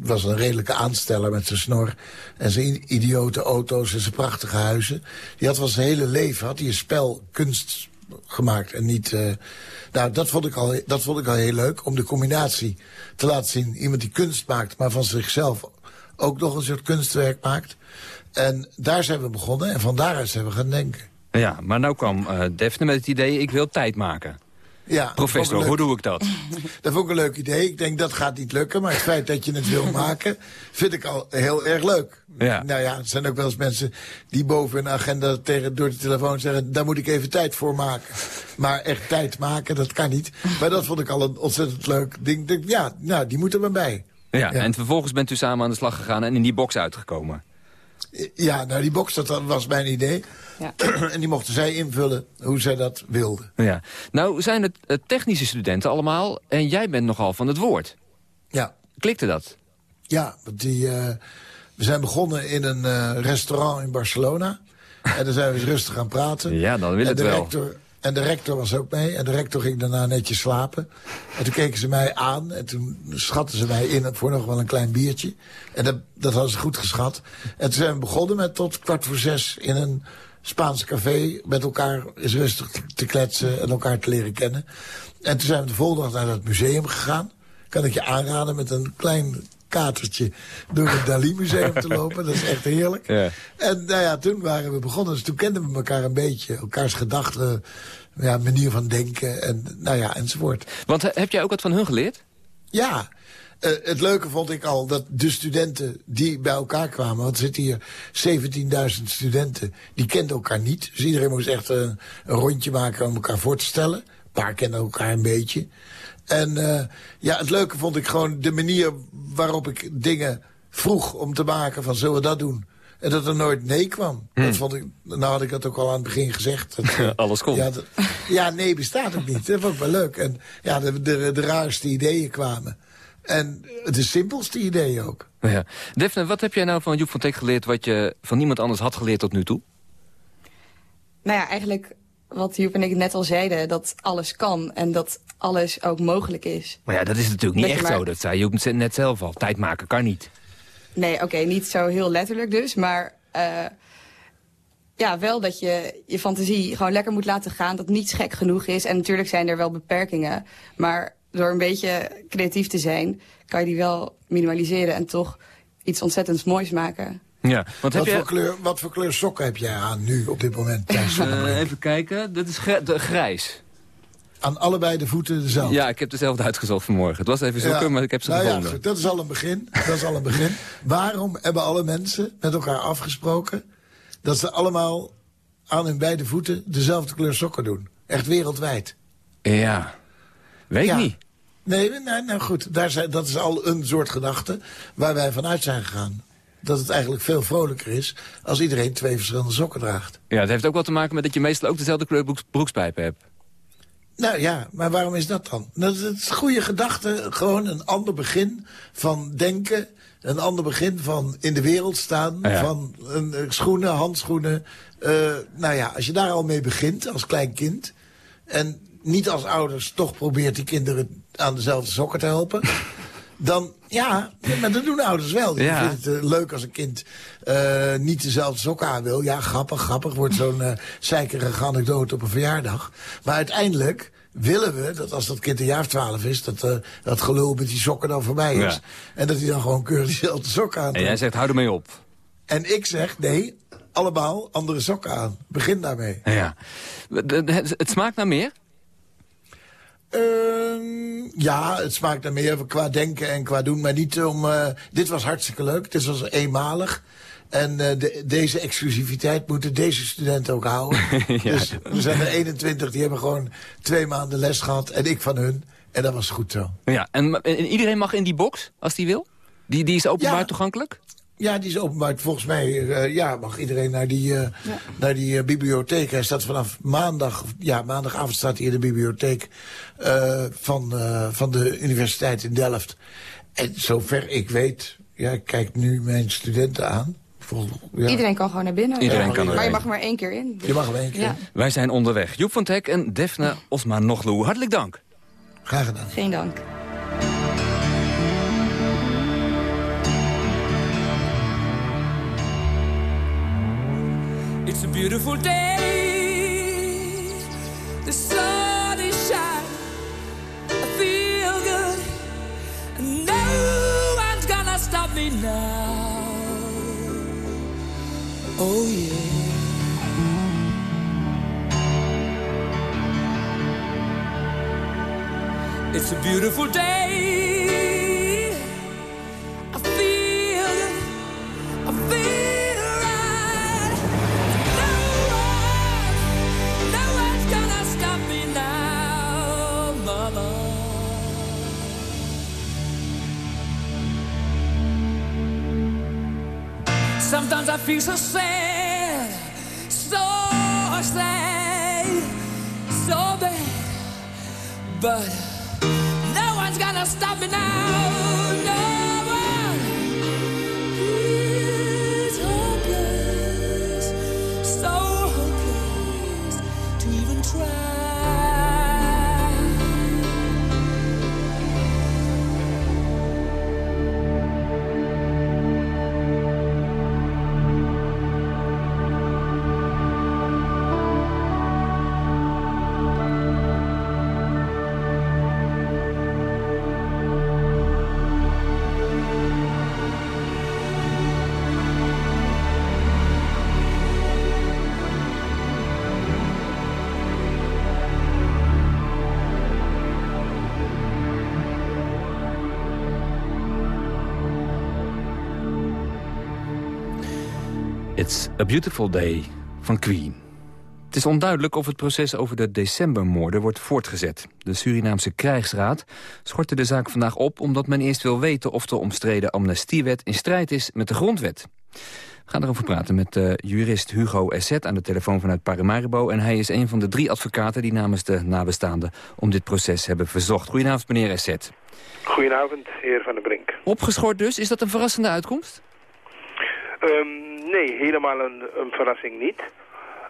was een redelijke aansteller met zijn snor... en zijn idiote auto's en zijn prachtige huizen. Die had van zijn hele leven had hij een spel kunst gemaakt. En niet, eh, nou, dat vond, ik al, dat vond ik al heel leuk, om de combinatie te laten zien. Iemand die kunst maakt, maar van zichzelf ook nog een soort kunstwerk maakt. En daar zijn we begonnen en van daaruit zijn we gaan denken. Ja, maar nou kwam eh Defne met het idee ik wil tijd maken. Ja, Professor, hoe doe ik dat? Dat vond ik een leuk idee. Ik denk dat gaat niet lukken, maar het feit dat je het wil maken, vind ik al heel erg leuk. Ja. Nou ja, er zijn ook wel eens mensen die boven hun agenda tegen, door de telefoon zeggen, daar moet ik even tijd voor maken. Maar echt tijd maken, dat kan niet. Maar dat vond ik al een ontzettend leuk ding. Ja, nou, die moet er maar bij. Ja, en vervolgens bent u samen aan de slag gegaan en in die box uitgekomen. Ja, nou die box, dat was mijn idee. en die mochten zij invullen hoe zij dat wilden. Ja. Nou zijn het eh, technische studenten allemaal en jij bent nogal van het woord. Ja. Klikte dat? Ja, want die, eh, we zijn begonnen in een eh, restaurant in Barcelona. en daar zijn we eens rustig gaan praten. Ja, dan wil en het de wel. Rector, en de rector was ook mee. En de rector ging daarna netjes slapen. En toen keken ze mij aan. En toen schatten ze mij in voor nog wel een klein biertje. En dat, dat hadden ze goed geschat. En toen zijn we begonnen met tot kwart voor zes in een Spaans café. Met elkaar eens rustig te kletsen en elkaar te leren kennen. En toen zijn we de volgende dag naar dat museum gegaan. Kan ik je aanraden met een klein katertje door het Dali-museum te lopen. Dat is echt heerlijk. Ja. En nou ja, toen waren we begonnen. Dus toen kenden we elkaar een beetje. Elkaars gedachten, ja, manier van denken en nou ja, enzovoort. Want eh, heb jij ook wat van hun geleerd? Ja, eh, het leuke vond ik al dat de studenten die bij elkaar kwamen... want er zitten hier 17.000 studenten, die kenden elkaar niet. Dus iedereen moest echt een, een rondje maken om elkaar voor te stellen. Een paar kennen elkaar een beetje. En eh, ja, het leuke vond ik gewoon de manier waarop ik dingen vroeg om te maken... van zullen we dat doen? En dat er nooit nee kwam. Dat vond ik, nou had ik dat ook al aan het begin gezegd. Dat, Alles kon. ja, dat- ja, nee, bestaat ook niet. Dat vond ik wel leuk. En ja, de, de, de raarste ideeën kwamen. En de simpelste ideeën ook. Ja. Defne, wat heb jij nou van Joep van Teck geleerd... wat je van niemand anders had geleerd tot nu toe? Nou ja, eigenlijk wat Joep en ik net al zeiden, dat alles kan en dat alles ook mogelijk is. Maar ja, dat is natuurlijk niet echt maar- zo. Dat zei Joep net zelf al. Tijd maken kan niet. Nee, oké, niet zo heel letterlijk dus, maar eh, ja, wel dat je je fantasie gewoon lekker moet laten gaan, dat niets gek genoeg is. En natuurlijk zijn er wel beperkingen, maar door een beetje creatief te zijn, kan je die wel minimaliseren en toch iets ontzettends moois maken. Ja, want heb Wat, je... voor kleur, wat voor kleur sokken heb jij aan nu op dit moment? Eh, even kijken. Dat is de- grijs. aan allebei de voeten dezelfde. Ja, ik heb dezelfde uitgezocht vanmorgen. Het was even zoeken, Ja. maar ik heb ze nou gevonden. Ja, dat is al een begin. Dat is al een begin. Waarom hebben alle mensen met elkaar afgesproken... dat ze allemaal aan hun beide voeten dezelfde kleur sokken doen? Echt wereldwijd. Ja, weet ik Ja. niet. Nee, nee, nou goed, daar zijn, dat is al een soort gedachte waar wij vanuit zijn gegaan. Dat het eigenlijk veel vrolijker is als iedereen twee verschillende sokken draagt. Ja, het heeft ook wel te maken met dat je meestal ook dezelfde kleur broeks- broekspijpen hebt. Nou ja, maar waarom is dat dan? Dat is een goede gedachte, gewoon een ander begin van denken. Een ander begin van in de wereld staan. Ja. Van een, eh, schoenen, handschoenen. Eh, nou ja, als je daar al mee begint als klein kind. En niet als ouders toch probeert die kinderen aan dezelfde sokken te helpen. dan, ja, maar dat doen ouders wel. Die Ja. vinden het eh, leuk als een kind eh, niet dezelfde sokken aan wil. Ja, grappig, grappig. Wordt zo'n eh zeikerige anekdote op een verjaardag. Maar uiteindelijk willen we dat als dat kind een jaar of twaalf is... dat dat gelul met die sokken dan voorbij is. Ja. En dat hij dan gewoon keurig diezelfde sokken aan En jij zegt, hou ermee op. En ik zeg, nee, allemaal andere sokken aan. Begin daarmee. Ja. Het, het smaakt naar meer? Ehm, ja, het smaakt naar meer qua denken en qua doen. Maar niet om... eh, dit was hartstikke leuk. Dit was eenmalig. En eh, de- deze exclusiviteit moeten deze studenten ook houden. Dus er zijn er 21 die hebben gewoon twee maanden les gehad. En ik van hun. En dat was goed zo. Ja, en, en iedereen mag in die box, als die wil? Die, die is openbaar Ja. toegankelijk? Ja, die is openbaar. Volgens mij eh, ja, mag iedereen naar die, eh, naar die eh, bibliotheek. Hij staat vanaf maandag, ja, maandagavond staat hij in de bibliotheek eh, van, eh, van de Universiteit in Delft. En zover ik weet, ja, ik kijk nu mijn studenten aan. Vol- ja. Iedereen kan gewoon naar binnen. Iedereen kan Maar je mag er maar één keer in. Dus- Je mag er één keer Ja. in. Wij zijn onderweg. Joep van Teck en Defne Osma Noglu. Hartelijk dank. Graag gedaan. Geen dank. It's a beautiful day. The sun is shining. I feel good. And no one's gonna stop me now. Oh, yeah. It's a beautiful day. Sometimes I feel so sad, so sad, so bad, but no one's gonna stop me now. No a Beautiful Day van Queen. Het is onduidelijk of het proces over de decembermoorden wordt voortgezet. De Surinaamse krijgsraad schortte de zaak vandaag op... omdat men eerst wil weten of de omstreden amnestiewet in strijd is met de grondwet. We gaan erover praten met uh, jurist Hugo Esset aan de telefoon vanuit Paramaribo. En hij is een van de drie advocaten die namens de nabestaanden... om dit proces hebben verzocht. Goedenavond, meneer Esset. Goedenavond, heer Van der Brink. Opgeschort dus. Is dat een verrassende uitkomst? Um, nee, helemaal een, een verrassing niet.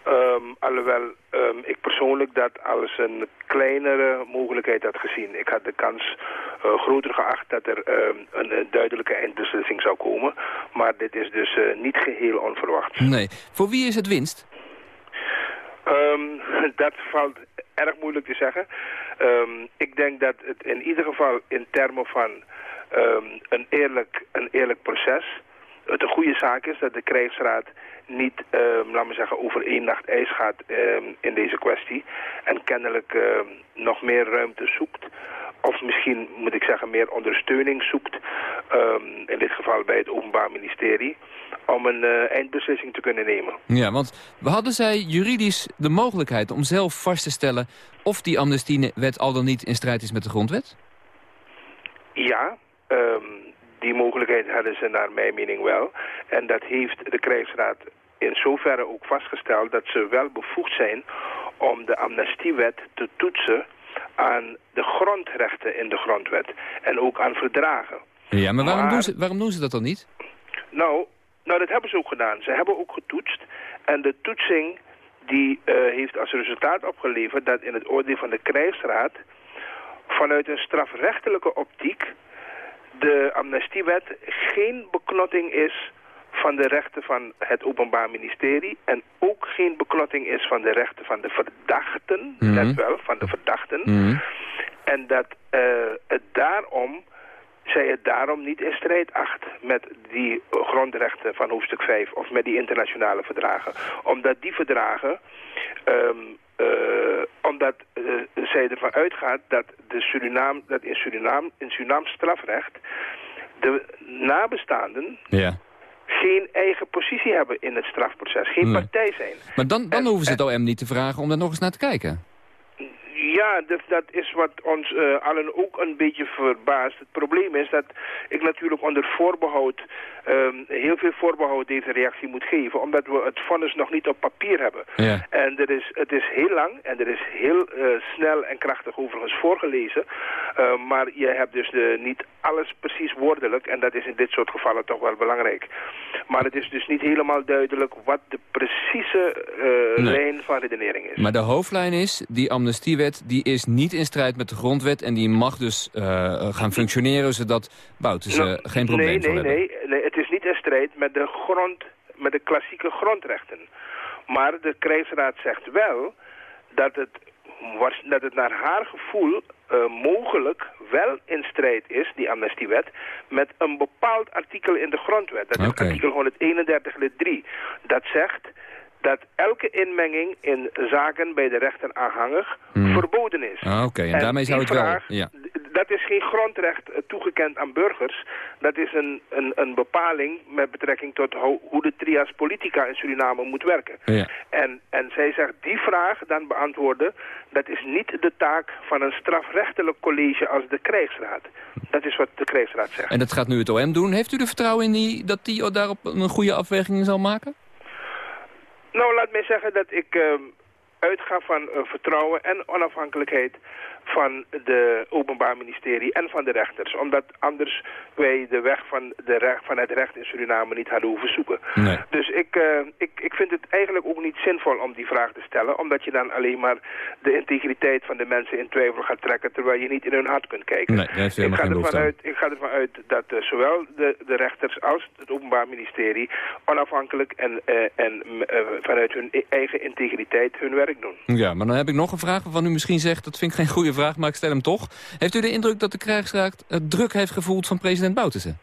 Um, alhoewel um, ik persoonlijk dat als een kleinere mogelijkheid had gezien. Ik had de kans uh, groter geacht dat er um, een, een, duidelijke eindbeslissing zou komen. Maar dit is dus uh, niet geheel onverwacht. Nee. Voor wie is het winst? dat valt erg moeilijk te zeggen. ik denk dat het in ieder geval in termen van een, eerlijk, een eerlijk proces het een goede zaak is dat de krijgsraad niet, um, laat me zeggen, over één nacht ijs gaat um, in deze kwestie. En kennelijk um, nog meer ruimte zoekt. Of misschien, moet ik zeggen, meer ondersteuning zoekt. in dit geval bij het Openbaar Ministerie. Om een uh, eindbeslissing te kunnen nemen. Ja, want we hadden zij juridisch de mogelijkheid om zelf vast te stellen... of die amnestiewet al dan niet in strijd is met de grondwet? Ja, die mogelijkheid hadden ze naar mijn mening wel. En dat heeft de krijgsraad in zoverre ook vastgesteld dat ze wel bevoegd zijn om de amnestiewet te toetsen aan de grondrechten in de grondwet en ook aan verdragen. Ja, maar waarom, doen, ze, waarom doen ze dat dan niet? Nou, nou, dat hebben ze ook gedaan. Ze hebben ook getoetst en de toetsing die uh, heeft als resultaat opgeleverd dat in het oordeel van de krijgsraad vanuit een strafrechtelijke optiek de amnestiewet geen beknotting is van de rechten van het Openbaar Ministerie... en ook geen beknotting is van de rechten van de verdachten, mm net wel, van de verdachten. Mhm. En dat uh, het daarom, zij het daarom niet in strijd acht met die grondrechten van hoofdstuk 5... of met die internationale verdragen. Omdat die verdragen um, uh, omdat uh, zij ervan uitgaat dat, de Suriname, dat in, Suriname, in Surinaams strafrecht de nabestaanden ja. geen eigen positie hebben in het strafproces, geen partij zijn. Maar dan, dan hoeven ze het OM niet te vragen om daar nog eens naar te kijken. Ja, dat, dat is wat ons uh, allen ook een beetje verbaast. Het probleem is dat ik natuurlijk onder voorbehoud, um, heel veel voorbehoud deze reactie moet geven. Omdat we het vonnis nog niet op papier hebben. Ja. En er is, het is heel lang en er is heel uh, snel en krachtig overigens voorgelezen. Uh, maar je hebt dus de, niet alles precies woordelijk. En dat is in dit soort gevallen toch wel belangrijk. Maar het is dus niet helemaal duidelijk wat de precieze nee. lijn van redenering is. Maar de hoofdlijn is, die amnestiewet die is niet in strijd met de grondwet... en die mag dus uh, gaan functioneren zodat Bouten nou, geen probleem nee, nee, hebben. Nee, nee, het is niet in strijd met de, grond, met de klassieke grondrechten. Maar de krijgsraad zegt wel dat het, dat het naar haar gevoel uh, mogelijk wel in strijd is, die amnestiewet, met een bepaald artikel in de grondwet. Dat is okay. artikel 131 lid 3. Dat zegt dat elke inmenging in zaken bij de rechter aanhangig hmm. verboden is. Ah, Oké, okay. en, en, daarmee zou het vraag, wel... Ja. Dat is geen grondrecht uh, toegekend aan burgers. Dat is een, een, een bepaling met betrekking tot ho hoe de trias politica in Suriname moet werken. Ja. En, en zij zegt die vraag dan beantwoorden... dat is niet de taak van een strafrechtelijk college als de krijgsraad. Dat is wat de krijgsraad zegt. En dat gaat nu het OM doen. Heeft u er vertrouwen in die, dat die daarop een goede afweging zal maken? Nou, laat mij zeggen dat ik uh, uitga van uh, vertrouwen en onafhankelijkheid van de Openbaar Ministerie en van de rechters. Omdat anders wij de weg van, de recht, van het recht in Suriname niet hadden hoeven zoeken. Nee. Dus ik, uh, ik, ik vind het eigenlijk ook niet zinvol om die vraag te stellen. Omdat je dan alleen maar de integriteit van de mensen in twijfel gaat trekken... terwijl je niet in hun hart kunt kijken. Nee, daar ik, ga ervan uit, ik ga ervan uit dat uh, zowel de, de rechters als het Openbaar Ministerie... onafhankelijk en, uh, en vanuit hun eigen integriteit hun werk doen. Ja, maar dan heb ik nog een vraag waarvan u misschien zegt... dat vind ik geen goede vraag, maar ik stel hem toch. Heeft u de indruk dat de krijgsraad druk heeft gevoeld van president Bouterse?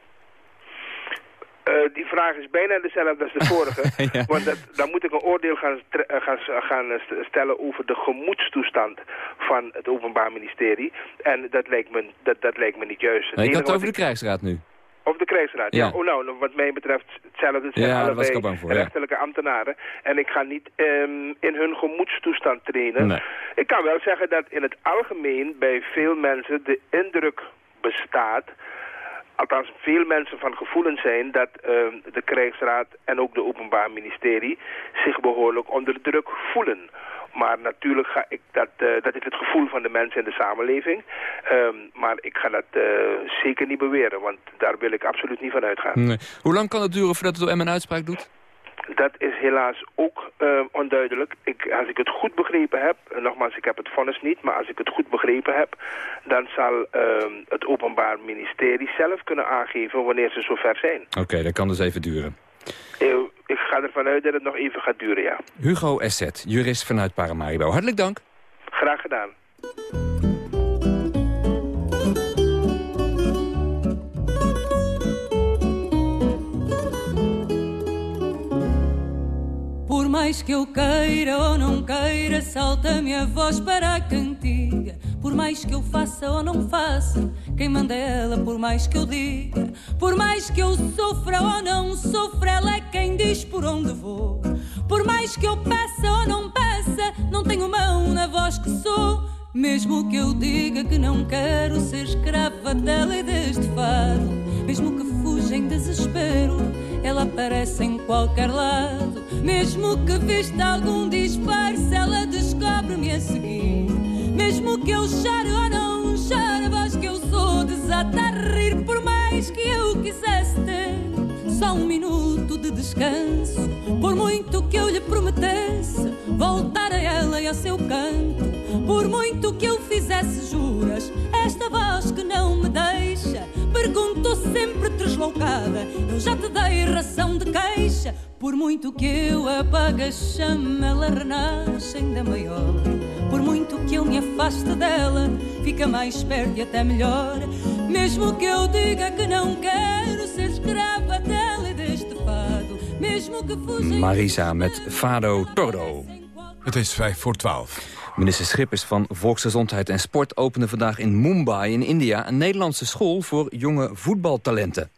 Uh, die vraag is bijna dezelfde als de vorige. ja. Want dat, dan moet ik een oordeel gaan, gaan, gaan stellen over de gemoedstoestand van het Openbaar Ministerie. En dat lijkt me, dat, dat lijkt me niet juist. Maar ik had het over de krijgsraad nu. Of de krijgsraad, ja. ja. Oh, nou, wat mij betreft hetzelfde. Het zijn ja, allebei voor, rechterlijke ambtenaren. En ik ga niet um, in hun gemoedstoestand trainen. Nee. Ik kan wel zeggen dat in het algemeen bij veel mensen de indruk bestaat althans veel mensen van gevoelen zijn dat uh, de krijgsraad en ook de openbaar ministerie zich behoorlijk onder druk voelen. Maar natuurlijk ga ik dat, uh, dat is het gevoel van de mensen in de samenleving. Um, maar ik ga dat uh, zeker niet beweren, want daar wil ik absoluut niet van uitgaan. Nee. Hoe lang kan het duren voordat het OM een uitspraak doet? Dat is helaas ook uh, onduidelijk. Ik, als ik het goed begrepen heb, nogmaals, ik heb het vonnis niet, maar als ik het goed begrepen heb, dan zal uh, het Openbaar Ministerie zelf kunnen aangeven wanneer ze zover zijn. Oké, okay, dat kan dus even duren. Ik, ik ga ervan uit dat het nog even gaat duren, ja. Hugo Esset, jurist vanuit Paramaribo. Hartelijk dank. Graag gedaan. mais que eu queira ou não queira, salta-me a voz para a cantiga. Por mais que eu faça ou não faça, quem manda é ela, por mais que eu diga. Por mais que eu sofra ou não sofra, ela é quem diz por onde vou. Por mais que eu peça ou não peça, não tenho mão na voz que sou. Mesmo que eu diga que não quero ser escrava dela e deste fado, mesmo que fuja em desespero, ela aparece em qualquer lado. Mesmo que vista algum disfarce, ela descobre-me a seguir. Mesmo que eu chore ou não chore, voz que eu sou desata a rir, por mais que eu quisesse ter só um minuto de descanso. Por muito que eu lhe prometesse voltar a ela e ao seu canto, por muito que eu fizesse juras, esta voz que não me deixa perguntou sempre deslocada. Eu já te dei ração de queixa, por muito que eu apague a chama, ela renasce ainda maior. Por muito que eu me afaste dela, fica mais perto e até melhor. Mesmo que eu diga que não quero ser escrava dela e deste fado, mesmo que fuja. Marisa met Fado Tordo. Het is vijf voor twaalf. Minister Schippers van Volksgezondheid en Sport opende vandaag in Mumbai in India... een Nederlandse school voor jonge voetbaltalenten.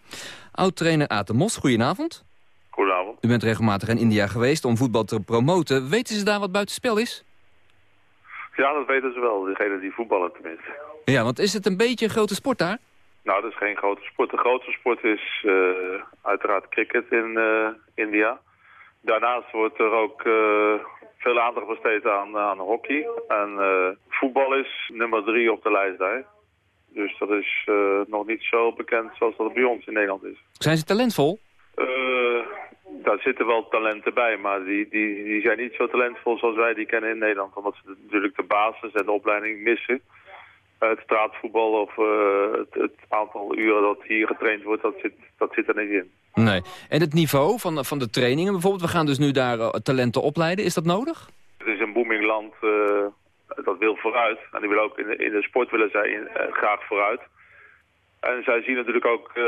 Oud-trainer Aad de Mos, goedenavond. Goedenavond. U bent regelmatig in India geweest om voetbal te promoten. Weten ze daar wat buitenspel is? Ja, dat weten ze wel. Degene die voetballen tenminste. Ja, want is het een beetje een grote sport daar? Nou, dat is geen grote sport. De grootste sport is uh, uiteraard cricket in uh, India. Daarnaast wordt er ook uh, veel aandacht besteed aan, aan hockey. En voetbal is nummer drie op de lijst daar. Dus dat is nog niet zo bekend zoals dat bij ons in Nederland is. Zijn ze talentvol? Daar zitten wel talenten bij, maar die, die, die zijn niet zo talentvol zoals wij die kennen in Nederland. Omdat ze natuurlijk de basis en de opleiding missen. Het straatvoetbal of uh, het, het, aantal uren dat hier getraind wordt, dat zit, dat zit er niet in. Nee. En het niveau van, van de trainingen bijvoorbeeld, we gaan dus nu daar uh, talenten opleiden, is dat nodig? Het is een booming land, dat wil vooruit. En die wil ook in de, in de sport willen zij in, graag vooruit. En zij zien natuurlijk ook uh,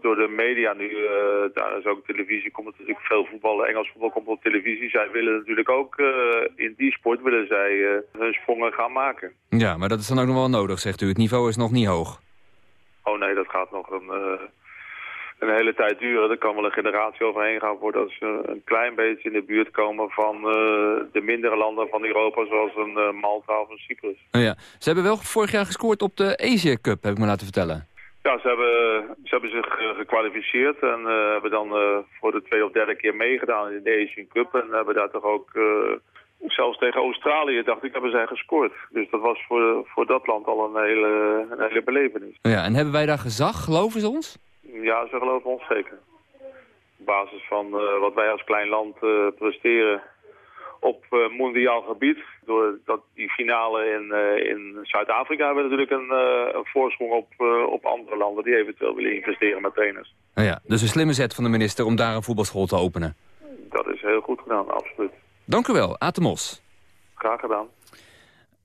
door de media nu, uh, daar is ook televisie, komt natuurlijk veel voetbal, Engels voetbal komt op televisie. Zij willen natuurlijk ook uh, in die sport willen zij hun sprongen gaan maken. Ja, maar dat is dan ook nog wel nodig, zegt u. Het niveau is nog niet hoog. Oh nee, dat gaat nog een, een hele tijd duren. Er kan wel een generatie overheen gaan voordat ze een klein beetje in de buurt komen van de mindere landen van Europa, zoals een Malta of een Cyprus. Oh ja. Ze hebben wel vorig jaar gescoord op de Asia Cup, heb ik me laten vertellen. Ja, ze hebben, ze hebben zich gekwalificeerd en uh, hebben dan voor de tweede of derde keer meegedaan in de Asian Cup. En hebben daar toch ook, zelfs tegen Australië, dacht ik, hebben zij gescoord. Dus dat was voor, voor dat land al een hele, een hele belevenis. Ja, en hebben wij daar gezag, geloven ze ons? Ja, ze geloven ons zeker. Op basis van wat wij als klein land presteren op uh, mondiaal gebied. Doordat die finale in, in Zuid-Afrika hebben we natuurlijk een, een voorsprong op, op andere landen die eventueel willen investeren met trainers. Nou ja, dus een slimme zet van de minister om daar een voetbalschool te openen. Dat is heel goed gedaan, absoluut. Dank u wel, Atemos. Graag gedaan.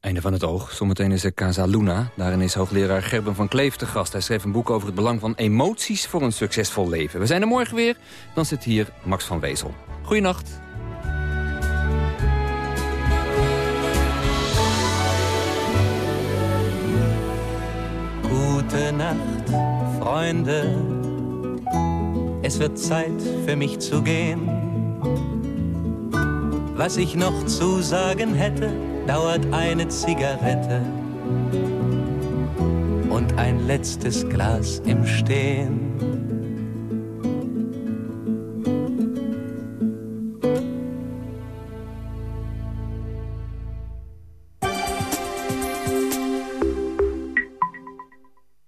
Einde van het oog. Zometeen is er Casa Luna. Daarin is hoogleraar Gerben van Kleef te gast. Hij schreef een boek over het belang van emoties voor een succesvol leven. We zijn er morgen weer. Dan zit hier Max van Wezel. Goeienacht. Gute Nacht, Freunde. Es wird Zeit für mich zu gehen. Was ich noch zu sagen hätte, dauert eine Zigarette und ein letztes Glas im Stehen.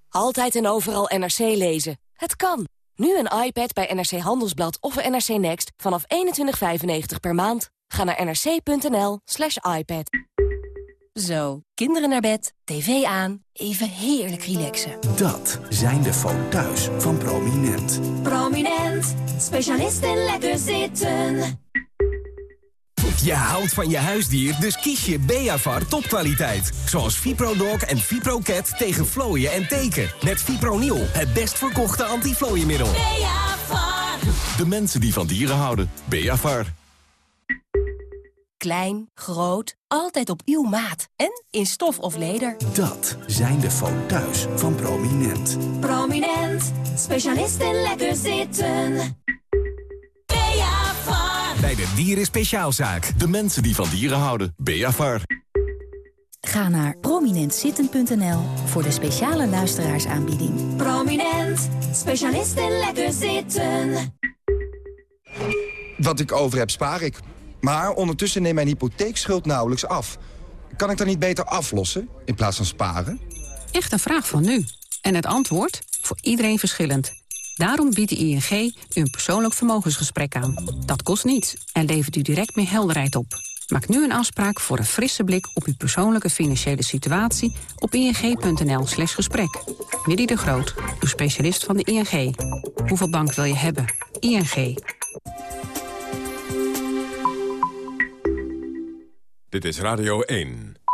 Altijd en overal NRC lezen. Het kan. Nu een iPad bij NRC Handelsblad of NRC Next vanaf 21,95 per maand. Ga naar nrc.nl slash iPad. Zo, kinderen naar bed, tv aan, even heerlijk relaxen. Dat zijn de foto's van Prominent. Prominent, specialist in lekker zitten. Je houdt van je huisdier, dus kies je Beavar topkwaliteit. Zoals ViproDog en ViproCat tegen vlooien en teken. Met Fipronil, het best verkochte antiflooienmiddel. Beavar. De mensen die van dieren houden. Beavar. Klein, groot, altijd op uw maat. En in stof of leder. Dat zijn de foto's van Prominent. Prominent, specialist in lekker zitten. Beavar. Bij de Dieren Speciaalzaak. De mensen die van dieren houden. Beavar. Ga naar prominentzitten.nl voor de speciale luisteraarsaanbieding. Prominent, specialist in lekker zitten. Wat ik over heb, spaar ik. Maar ondertussen neemt mijn hypotheekschuld nauwelijks af. Kan ik dan niet beter aflossen in plaats van sparen? Echt een vraag van nu. En het antwoord? Voor iedereen verschillend. Daarom biedt de ING een persoonlijk vermogensgesprek aan. Dat kost niets en levert u direct meer helderheid op. Maak nu een afspraak voor een frisse blik op uw persoonlijke financiële situatie op ing.nl slash gesprek. Willy de Groot, uw specialist van de ING. Hoeveel bank wil je hebben? ING. Dit is Radio 1.